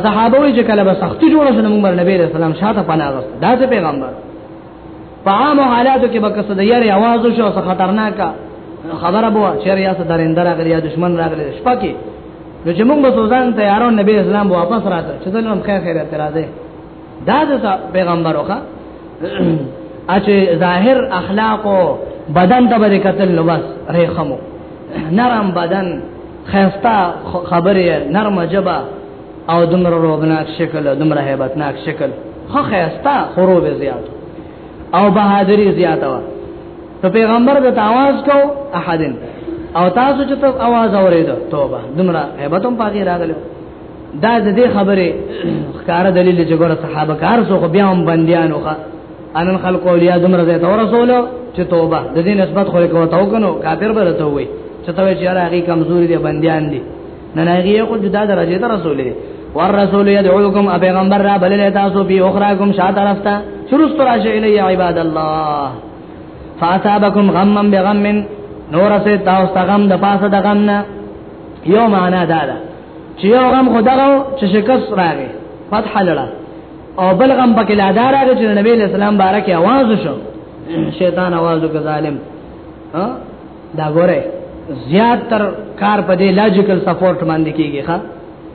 صحابه وی چې کله به سختی جوړه شنه موږ نبی اسلام شاته پناه غوښته دا چې پیغمبر په عام حالاتو کې به کس د یاري आवाज شو څه خطرناک خبره بو چې ریاست درنده راغلی یا دشمن راغلی شپه کې نو چې موږ به سوزان تیارو نبی اسلام واپس راته چې دلته خیر خیر اعتراض دا د پیغمبر وکړه اچې ظاهر اخلاق او بدن ته به قتل نو بس ریخمو نرم بدن خیستا خبره نرم جبا او دمر روبناک شکل او دمر هیبتناک شکل خو خیستا خروب زیاد او بهادری زیاته وا نو پیغمبر د تاواز کو احدن او تاسو چې تاسو आवाज اورید توبه دمر هیبتم پاګی راغلو دا د دې خبره ښکار دلیل چې ګور صحابه کار سو خو بیا هم بندیانو ښه انن خلق اولیا دمر زه تور رسول چې توبه د دې نسبت خو کو تاو کنو کافر به ته وي چې ته چې هغه کمزوري دي بندیان دي نه نه یې خو جدا درجه ته رسول دی ور رسول يدعوكم ابيغمبر را بل له تاسو په اخراکم شا طرف ته شروع تر شي الی عباد الله فاصابكم غما بغم نور سه تاسو ته غم د پاسه د غم نه یو معنا دا ده چې یو غم خدغه چې شکست راغی فتح لړه او بل غم پکې لا دار راغی چې نبی اسلام بارک आवाज شو شیطان आवाज وکړ ظالم ها دا ګوره زیات تر کار په دې لاجیکل سپورټ باندې کیږي ښا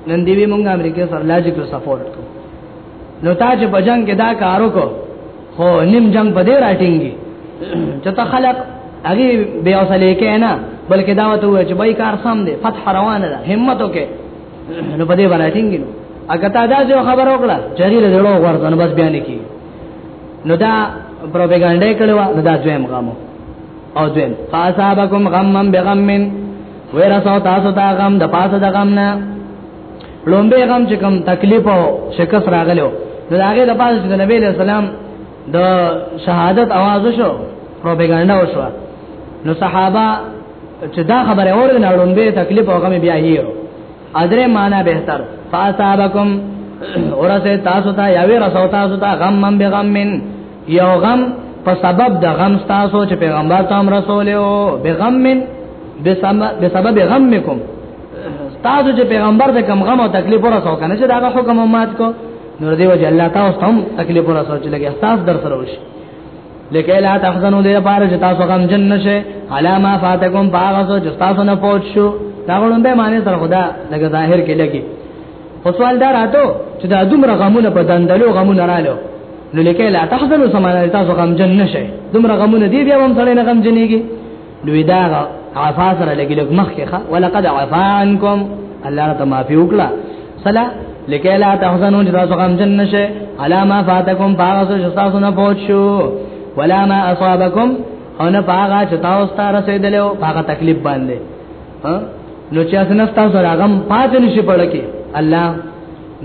نن دی وی مونږ امریکا سره لاجیکل سپورټ کو نو تا چې بجنګ کې دا کارو کو خو نیم جنگ په دې راټینګي چې ته خلق هغه به اوسلې کې نه بلکې دا وته و چې بای کار سم دی فتح روانه ده همت وکې نو په دې باندې ټینګي نو اګه تا دا جو خبر وکړه جری له جوړو ورته نو بس بیان کی نو دا پروپاګاندا کړو نو دا دویم غامو او دویم فاصابکم غمم بغمن ورسو تاسو ته غم د پاسه د غم نه لومبه غم چې کوم تکلیف او شکست راغلو نو هغه د پاسه چې د نبی له سلام د شهادت आवाज شو پروپاګاندا وشو نو صحابه چې دا خبره اورل نه لومبه تکلیف او غم بیا هیو ادره معنا بهتر فاصابکم ورسه تاسو ته یا ورسو تاسو ته غمم بغمن یو غم په سبب د غم تاسو چې پیغمبر ته امر رسول او بغم من بسبب غمکم تاسو چې پیغمبر ته کم غم او تکلیف ورسو کنه چې دا حکم امت کو نور دی وجه الله تاسو هم تکلیف ورسو چې لګي احساس در سره وشي لکه لا تحزنوا دې پاره چې تاسو غم جن نشه علامه فاتکم باغسو چې تاسو نه پوه شو دا غوندې معنی سره خدا لکه ظاهر کې لګي خو سوال دا راتو چې دا دومره غمونه په دندلو غمونه رالو نو لکه لا تحزنوا سمانه تاسو غم جن نشئ دومره غمونه دی بیا هم سره نه غم جنېږي نو دا عفا سره لګي لګ مخ کې ښه ولقد عفا عنكم الله تعالی معافي وکړه صلا لکه لا تحزنوا تاسو غم جن نشئ علامه فاتکم باغ تاسو نه پوښو ولا ما اصابکم او نه پاغه چې تاسو ته رسیدلو پاغه تکلیف باندې ها نو چې اسنه تاسو راغم پاتې نشي پړکی الله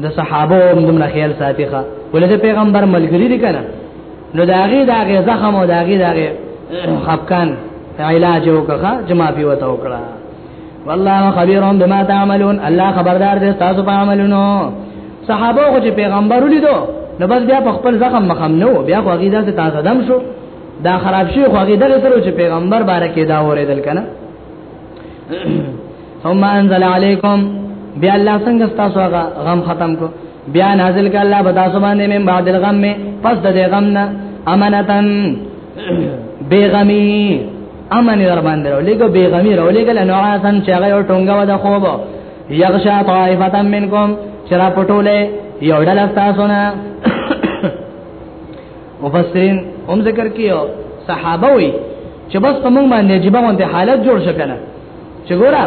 د صحابه هم دومره خیال ساتي ښه ولې د پیغمبر ملګری دي کنه نو دا غي دا غي زخم او دا غي دا غي خفقان علاج وکړه جما پی وته وکړه والله خبير بما تعملون الله خبردار دي تاسو په عملونو صحابه خو چې پیغمبر ولیدو نو بس بیا په خپل زخم مخم نو بیا خو غي دا تازه دم شو دا خراب شي خو غي دغه سره چې پیغمبر بارکه دا اوریدل کنه ثم انزل علیکم بیا الله څنګه تاسو هغه غم ختم کو بیا نازل ک الله بتا سو باندې من بعد الغم می پس د دې غم نه امانتن بیغمی امن در باندې راو لګو بیغمی راو لګل نو آسان چې هغه ټونګه و د خوب یغشا طائفه منکم چرا پټوله یو ډل تاسو نه مفسرین هم ذکر کیو صحابه وی چې بس په موږ باندې عجیبه مونته حالت جوړ شو کنه چې ګورا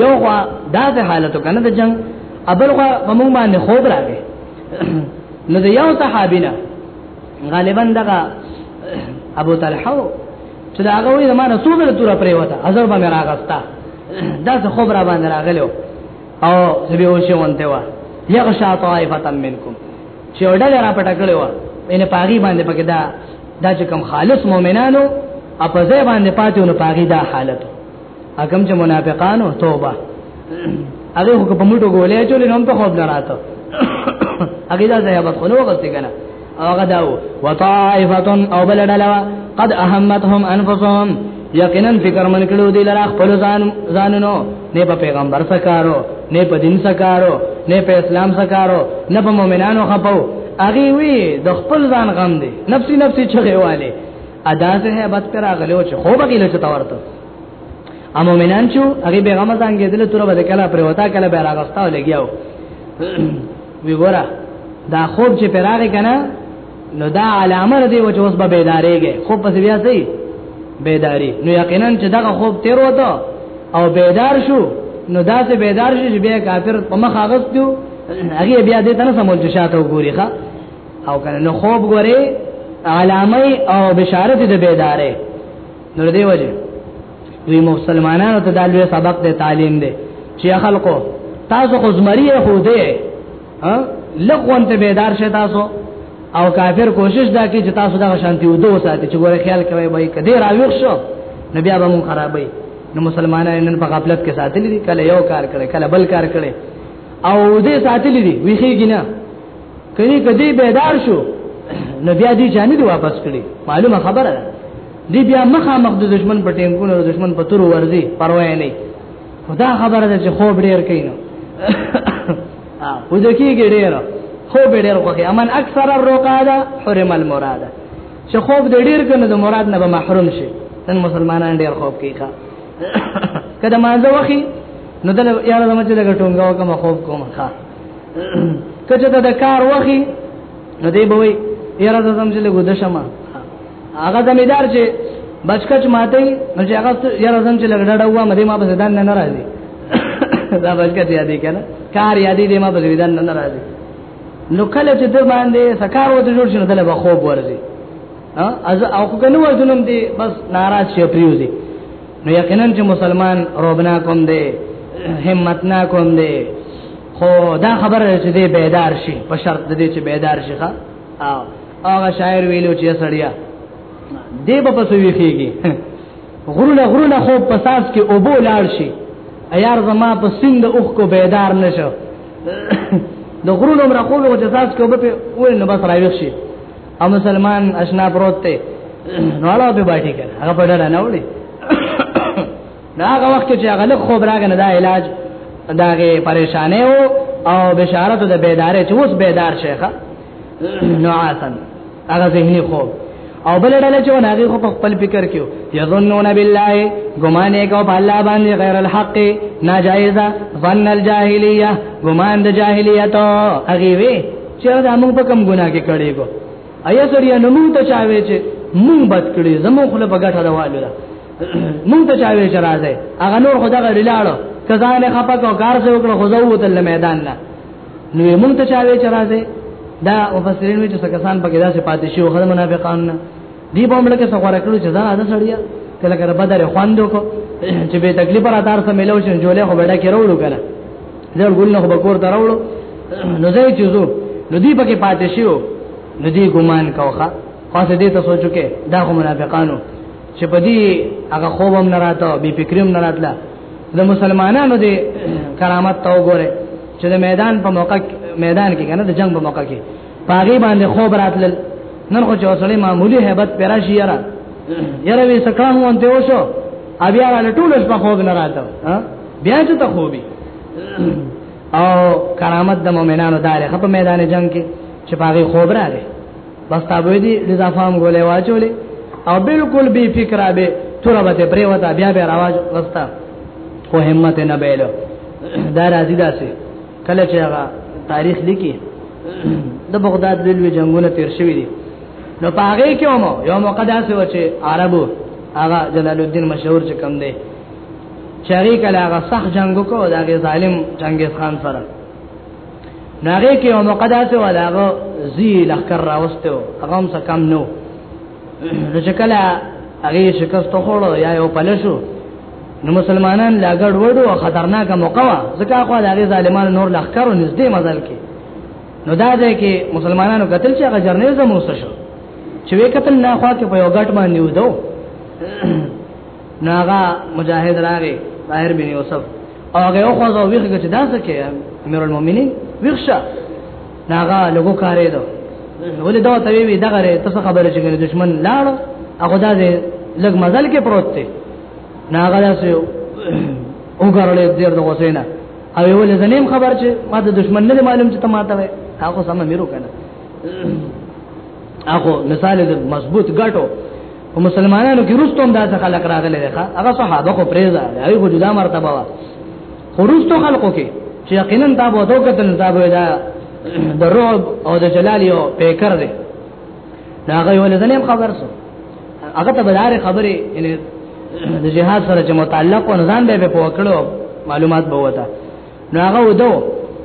یو غوا داسې حالت کنه د جنگ ابل غوا په موږ باندې خوب راغی نو د یو صحابینا غالبا دغه ابو طلحه چې دا هغه وی زمانه څو ځله تور پرې وته ازر باندې راغستا دا څه خوب را باندې راغلو او زبیو شي وانته وا یغشا طائفه منکم چې اورډل را پټ کړو ان پاغي باندې پکې دا دا چې کوم خالص مؤمنانو په ځای باندې پاتو نو پاغي دا حالت اګم چې منافقانو توبه هغه خو په موټو ګولې چولې نوم په خوب دراته هغه دا ځای په خلو وغسته کنه هغه دا و طائفه او بلډلوا قد اهمتهم انفسهم یقینا فکر من کړو دی لرا خپل ځان ځانونو نه په پیغمبر سکارو نه په دین سکارو نه په اسلام سکارو نه په مؤمنانو خپو اغي وی د خپل ځان غم دی نفسي نفسي چغه والے ادا زه هبت پر اغلو چې خو بغیل چې تورته ا مؤمنان چې اغي بیغم ځان کېدل تر بده کله پر وتا کله به راغستاو لګیاو وی ګوره دا خوب چې پراغه کنه نو دا علامه دی و چې اوس به بیدارېږي خو پس بیا سي بیداری نو یقینا چې دغه خوب تیر وته او بیدار شو نو دا ته بیدار شي چې بیا کافر په مخ اغستو هغه بیا دې ته نه سمول چې شاته وګوري ښا او کنه نو خوب ګوري علامه او بشارت دې بیدارې نو دې وجه وی مسلمانانو ته دا لوی سبق دی تعلیم دی چې خلکو تاسو خو زمری خو دې ها لغون ته بیدار شې تاسو او کافر کوشش دا کوي چې تاسو دا شانتي ودو ساتي چې ګوره خیال کوي به کدی راوښ شو نو بیا به مون خرابې نو مسلمانان نن په غفلت کې ساتلې دي کله یو کار کړي کله بل کار کړي او دې ساتلې دي ویخیږي نه کله کدی بیدار شو نو بیا دې جانې دی واپس کړي معلومه خبره ده دې بیا مخه مخ د دشمن په ټینګونو د دشمن په تور ورزي پروا نه خدا خبره ده چې خوب ډیر کوي نو وځي کېږي ډیر خوب ډیر کوي امن اکثر الرقاده حرم المراده چې خوب دې ډیر کنه د مراد نه به محروم شي نن مسلمانان ډیر خوب کوي ښا کله مانځه وخی نو دل یاره زموږ لګ ټونګاو کوم خوب کوم ښا کله ته د کار وخی نو دې بوي یاره زموږ لګ د شمه هغه زمیدار چې بچکچ ماته نو چې هغه یاره زم چې لګډړه و مده ما په ځدان نه راځي دا بچکچ یادې کنه کار یادې دې ما په ځدان نه راځي نو کله چې د باندې سکار وته جوړ شنه دله بخوب ورځي ها از او کنه ورځنم دې بس ناراض شي پریوزي نو یقینا چې مسلمان روبنا کوم دې همت نا کوم دې خو دا خبره چې دې بیدار شي په شرط دې چې بیدار شي ښا او هغه شاعر ویلو چې سړیا دی په پسو ویخیږي غرونه غرونه خو په ساس کې او بو لاړ شي ایار زما په سند اوخ کو بیدار نشو د غرونو مر خو له جزاز کې وبته ول نو بس راوي شي او مسلمان اشنا پروت ته نو اړه به باټی کړه هغه په ډډه نه وړي دا هغه وخت چې هغه له خوب راغی نه دا علاج داغه پریشانه او او بشارت د بیدارې چې اوس بیدار شيخه نعاسن هغه ذهني خوب او بل ډله چې وناغي خو په خپل فکر کې یظنون بالله ګمان یې کو په الله باندې غیر الحق ناجایز ظن الجاهلیه ګمان د جاهلیت هغه وی چې دا موږ په کوم ګناه کې کړی کو ایا سړی نو موږ ته چاوي چې موږ بد کړی زموږ خپل بغټه دا والو مونږ ته چا وی چې راځي هغه نور خدا غړي لاړو کزانه خپه کو کار څه وکړو خو زو وتل میدان نه نو مونږ ته چا وی چې راځي دا مفسرین وی چې کسان پکې داسې پاتې شي خو منافقان نه دی په ملک څخه غوړه کړو چې ځان اده سړیا کله کله بدر خواندو کو چې به تکلیف را دار سره ملو شي جوړه خو بڑا کې وروړو کړه ځل ګل نه بکور ته وروړو نو زه چې زو نو دی پکې پاتې شي نو دی ګمان کوخه خاصه دې ته سوچو کې دا خو منافقانو چې په دې هغه خوب هم نه راته بي فکرې هم نه راتله د مسلمانانو د کرامت ته وګوره چې د میدان په موقع میدان کې کنه د جنگ په موقع کې پاغي باندې خوب راتل نن خو چې وسړي معمولی hebat پراشي یاره یاره وی سکړه مو انته وشو بیا له ټولو په خوب نه راته بیا چې ته خوبي او کرامت د مؤمنانو دار خپ میدان جنگ کې چې پاغي خوب راغی بس تابوی دی لذا فهم گوله واچولی او بالکل بی فکره بی تورا بته پریوتا بیا بیا رواج وستا خو همت نه بیلو دا راځي داسې کله چې هغه تاریخ لیکي د بغداد لوی جنگونه تیر شوی دي نو پاغه کې هم یو موقع داسې و چې عربو هغه جلال الدین مشهور چې کم دی چری کله هغه صح جنگ کو دا ظالم چنګیز خان سره ناغه کې او مقدس و داغه زی لخر راوسته هغه هم کم نو نو چې کله هغه شکست خوړو یا یو پلشو نو مسلمانان لاګړ وډو او خطرناک موقع وا ځکه خو دا غي ظالمانو نور لخر او نږدې مزل کې نو دا ده کې مسلمانانو قتل چې هغه جرنیل زموږ شو چې وکتل نه خوا کې په یو غټ باندې ودو ناغا مجاهد راغی طاهر بن یوسف او هغه خو زو ویخ چې دا څه کې امیر المؤمنین ویخشه ناغا لګو کارې دو ولې دا ته وی دغه ری ته خبره چې ګنې دشمن لاړ هغه دا دې لګ مزل کې پروت دی ناغا داسې وګورلې دیر د حسینا او یو لزنیم خبر چې ما د دشمن نه معلوم چې ته ماته وې هغه سم میرو کنه هغه مثال د مضبوط غټو او مسلمانانو کې رستم دا څه خلق راغلي دي هغه صحابه خو پریزا هغه خو جدا مرتبه وا خو رستو خلقو کې چې یقینا دا به دوه کتل دا به دا د رعب او د جلال یو پیکر دی دا هغه ولې ځنیم خبر سو هغه ته بدار خبره یعنی د جهاد سره چې متعلق و نظام به په وکړو معلومات به وته نو هغه ودو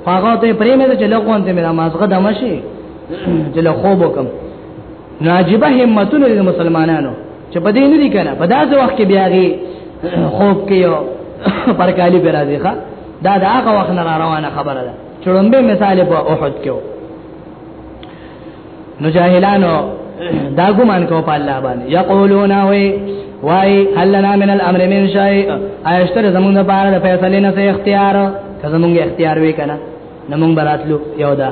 هغه ته پرې مې چې لغون ته مې نمازغه دمشي چې له خوب وکم نو عجیب همتونه د مسلمانانو چې په دې نه دي کنه په داسې وخت کې بیاږي خوب کې یو پر کالی پر راځي ښا دا دا هغه وخت نه روانه خبره ده چړمبه مثال په احد کې نو جاهلانو دا ګمان کو په الله باندې یقولون وای وای هل لنا من الامر من شیء ایشتر زمون د بار د فیصله نه اختیار که زمونږ اختیار وی کنه نو مونږ براتلو یو دا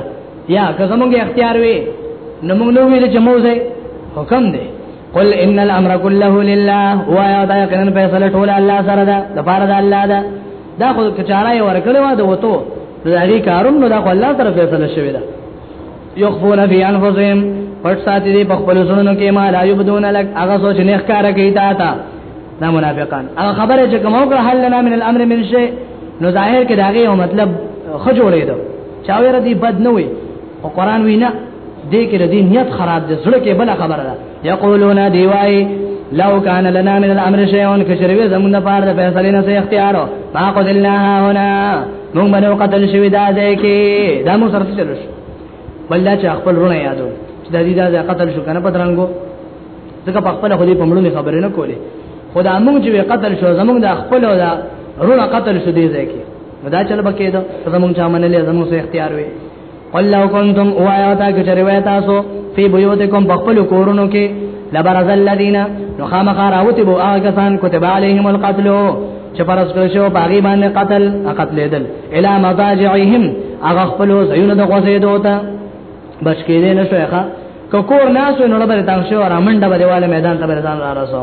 یا که زمونږ اختیار وی نو مونږ نو ویل چې موزه حکم دی قل ان الامر كله لله و یا دا کنن فیصله ټول الله سره ده د بار د الله ده دا خو کچاره ورکړې و د وته د هغه کارون نو دا خو الله سره فیصله شوی ده یخفون فی انفسهم پټ ساتي دي په خپل زړونو کې ما لا یبدون لك هغه سوچ نه ښکارا کوي تا ته دا منافقان هغه خبره چې کومه کړه حل لنا من الامر من شي نو ظاهر کې داغه یو مطلب خجوړې ده چا ویره دی بد نه وي او قران وینا دې کې د دې نیت خراب دي زړه کې بل خبره ده یقولون دیوای لو کان لنا من الامر شیء کشروی زمون د پاره د فیصله نه سي اختیار ما قتلنا هنا مونږ باندې قتل شوی دا ځای کې دا مو سره چلو شو بل دا چې خپل رونه یادو چې د دې دا قتل شو کنه پترنګو ځکه په خپل خو دې په مړونی خبرې نه کولې خدا مونږ چې قتل شو زمونږ د خپل دا رونه قتل شو دې ځای کې دا چل بکې دا زمونږ چا منلې زمونږ سره اختیار وي قل لو كنتم واياتا کچری وای تاسو فی بیوتکم بخپل کورونو کې لبرز الذین نو خامخا راوتی بو هغه کسان کتب علیهم القتل چې پرس کړ شو باغی باندې قتل قتل دل الی مضاجعهم هغه خپل زینو د غوسې دوته بچ کې دې نشو ښه کو کور ناسو نو لبر تاسو را منډه په دیواله میدان ته برزان را رسو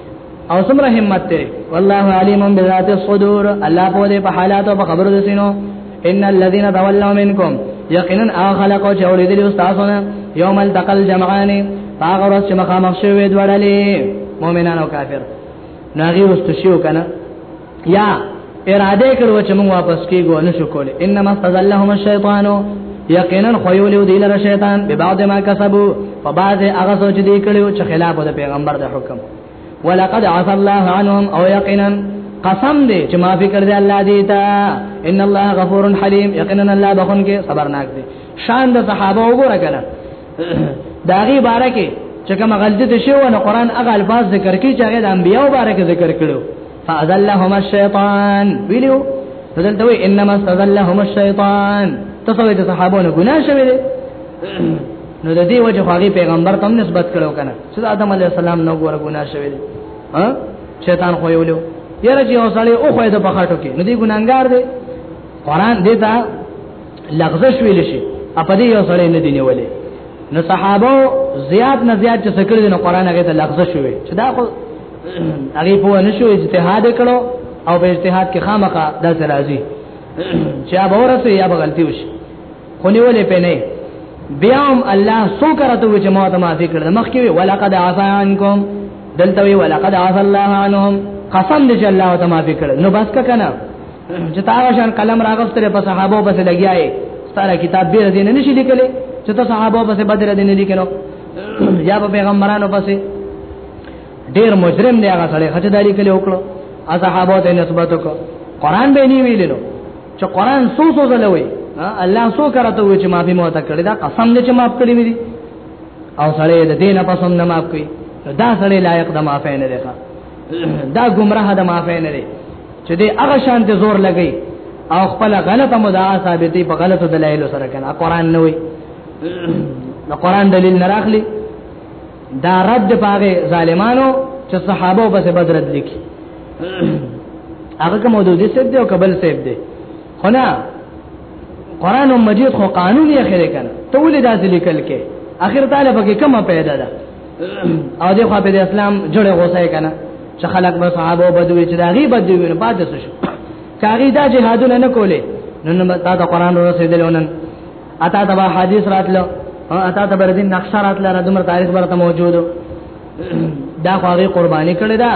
او سمره همت ته والله علیم بذات الصدور الله په دې په حالات او په خبرو د سينو ان الذين تولوا منكم یقینا اخلق او چولې دې استادونه یوم التقل جمعان هغه ورځ چې مخامخ شوي دوړلې مؤمنان او کافر ناغي واستشیو کنه یا اراده کړو چې موږ واپس کیږو نه شو کولای انما استزلهم الشیطان یقینا خیول دی لره شیطان به بعد ما کسبو په بعد هغه سوچ دی کړو چې خلاف د پیغمبر د حکم ولقد عفى الله عنهم او یقینا قسم دې چې معافي کړ دې الله دې تا ان الله غفور حلیم یقینا الله بخون کې صبرناک دې شان د صحابه وګوره کنه داغي بارکه چې کوم غلطی ته شو نو قران هغه الفاظ ذکر کی چې هغه د انبیانو بارکه ذکر کړو فاذلهم الشیطان ویلو دلته وی انما استذلهم الشیطان تاسو د صحابونو ګناه شوی دی نو د دې وجه هغه پیغمبر تم نسبت کړو کنه چې آدم علی السلام نو ګور ګناه شوی دی ها شیطان خو یو له یره چې اوسړي او خو د پخاټو کې نو دې ګناګار دی قران دې دا لغزش ویل شي اپ دې یو سړی نه دی نیولې نو صحابه زیات نه زیات چې سکړي نو قران هغه ته لغزش وی چې دا خو هغه په نشو اجتهاد کړو او په اجتهاد کې خامخا د سرازي چې یا به ورسه یا به غلطي وشي خو نیولې په نه بیا هم الله سو کرته و چې ما ته ما ذکر د مخ کې وی ولقد عفانکم دلته وی ولقد عف الله عنهم قسم دې چې الله ته ما ذکر نو بس کا کنه چې تاسو شان قلم راغستره په صحابه بس لګیاي ستاره کتاب به دې نه نشي لیکلې چې تاسو صحابه بس بدر دې نه لیکلو یا په پیغمبرانو پسې ډیر مجرم دی هغه سړی خچ داری کلی وکړو ا صحابه ته نسبت وکړو قران به نی ویلو چې قران سو سو زلوي الله سو کرته وی چې معافي مو ته کړی دا قسم دې چې معاف کړی وی او سړی د دینه پسوم نه معاف کړي دا سړی لایق د معافی نه دی دا گمراه د معافی نه دی چې دې هغه شان ته زور لګي او خپل غلطه مدعا ثابتې په غلطو دلایلو سره کنه قران نه وي نو قران دلیل نه راخلی دا رد پاغه ظالمانو چې صحابه په څه بدرت لیکي هغه کوم د دې سب دی او قبل سب دی خو نه قران مجید خو قانون یې خره کنه ته ولې داسې لیکل کې اخر تعالی پکې کومه پیدا ده او د خو په اسلام جوړه غوسه کنه چې خلک به صحابه بدوي چې دا غي بدوي نه پات شو کاری دا جهادونه نه کولې نن دا قران رسېدل ونن اتا تبا حدیث راتلو اتا تبا ردین نقشه راتلو را دمر تاریخ برته موجودو دا خو هغه قرباني کړی دا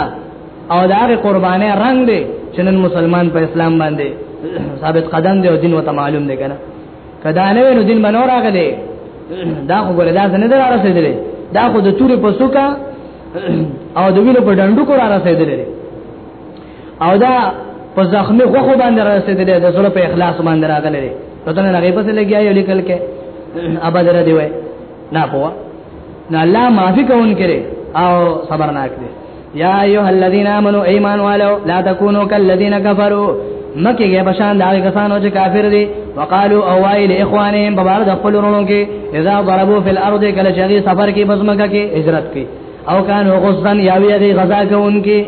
او دا هغه قرباني رنگ دی چې نن مسلمان په اسلام باندې ثابت قدم دی او دین وته معلوم دی کنه کدا نه نو دین بنور راغلی دا خو ګل دا نه در رسیدلی دا خو د تورې په سوکا او د ویلو په ډندو کو را رسیدلی او دا په زخمی غوخو باندې رسیدلې د زړه په اخلاص باندې راغلې ته ته نه غیبت لګیا یو لیکل کې ابد را دی وای نه پوه نه الله معافي کون کړي او صبر نه کړي یا ایه الذین آمنو ایمان والو لا تکونو کالذین کفروا مکه کې بشان دا کسانو چې کافر دي وقالو او وای له اخوانهم په بار د خپل ورونو کې اذا ضربوا فی الارض کله چې سفر کې بزمکه کې هجرت کې او کانو غزن یا ویری غزا کوونکی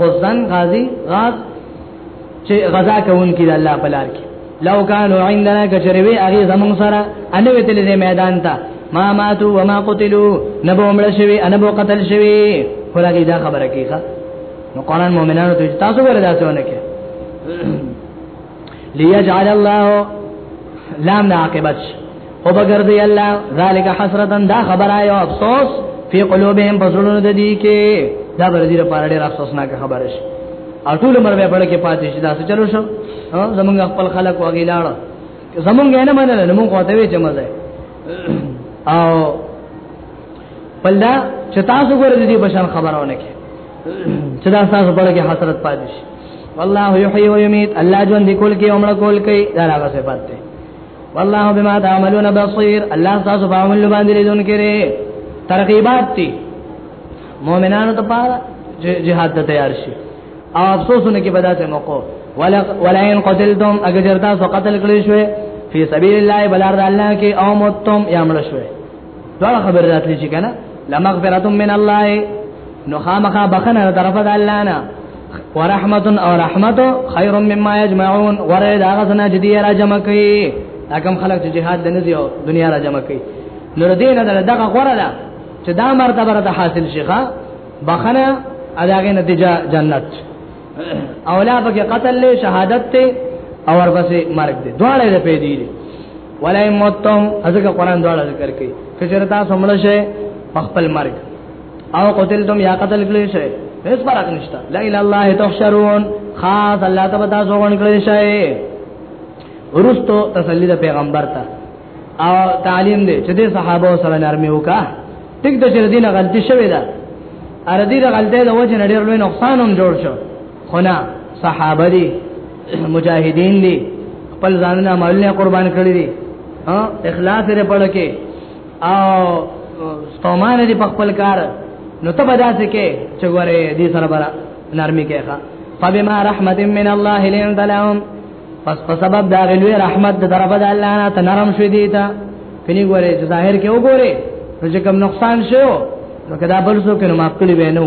غزن غازی غاز چې غزا کوونکی د الله په لار کې لو کانو عندنا کچروی هغه زمون سره انو وتل دې میدان ته ما ماتو وما قتلوا نبو مړ شوی انبو قتل شوی خورګی دا خبره کیخه نو قران مؤمنانو ته تاسو وردا څونه کې ليجعل الله لام د عاقبت او بغرضی الله ذالک حسرتا دا خبره یو افسوس فی قلوبهم بزرون د دې کې دا بر دې لپاره ډېر افسوسناک خبره شي او ټول عمر به پړ کې پاتې شي دا څه چلو شو زمونږ خپل خلک وګی لاړ زمونږ نه منل نو موږ کوته وی چې مزه او پلدا چې تاسو ګورئ دې په شان خبرونه کې چې دا تاسو په لګي حسرت پاتې شي والله یحیی و یمیت الله جون دې کول کې عمر کول کې دا راغه څه پاتې والله بما تعملون بصیر الله تاسو په عمل باندې لیدون کړي ترغیبات دي مؤمنانو ته پاره جهاد ته تیار شي او افسوسونه کې بداسه موقو ولا ان قتلتم اگر تاسو قتل کړی شوی فی سبیل الله بلار الله کې او متتم یا مړ شوی دا خبر راتلی چې کنه لمغفرت من الله نو خامخا بخنه طرف د الله نه ورحمت او رحمت خیر مما یجمعون ورې دا غسنه جدی را جمع کوي اکم خلک چې جهاد لنه دیو دنیا را جمع کوي نور دینه دغه غره ده چې دا مرتبه را حاصل شيخه بخنه اداغه نتیجه جنت اولا پکې قتل له شهادت ته او ورپسې مرګ دی دواړه دې په دې دي ولای موتم ازګه قران دواړه ذکر کوي کچره تاسو مړ شئ په خپل مرګ او قتلتم یا قتل کړی شئ هیڅ فرق نشته لا اله الله تحشرون خاص الله تبارک وتعالى ځوان کړی شئ ورستو تسلی د پیغمبر ته او تعلیم دې چې دې صحابه سره نرمي وکا ټیک د چې دینه غلطي شوې ده ار دې د غلطۍ د وجه نړۍ لوی نقصان هم جوړ شو خو نه صحابه دي مجاهدین دي خپل ځانونه مالونه قربان کړی دي ها اخلاص لري پړ کې او ستومان دي په خپل کار نو ته بداسه کې چې ګوره دې سره برا نرمي کې ښا فبما رحمت من الله لنت لهم پس په سبب دا غلوی رحمت د طرف د الله نه تنرم شوی دی تا کني ګوره چې ظاهر کې وګوره نو چې کوم نقصان شو نو کدا بل څوک نو معاف کړی وینو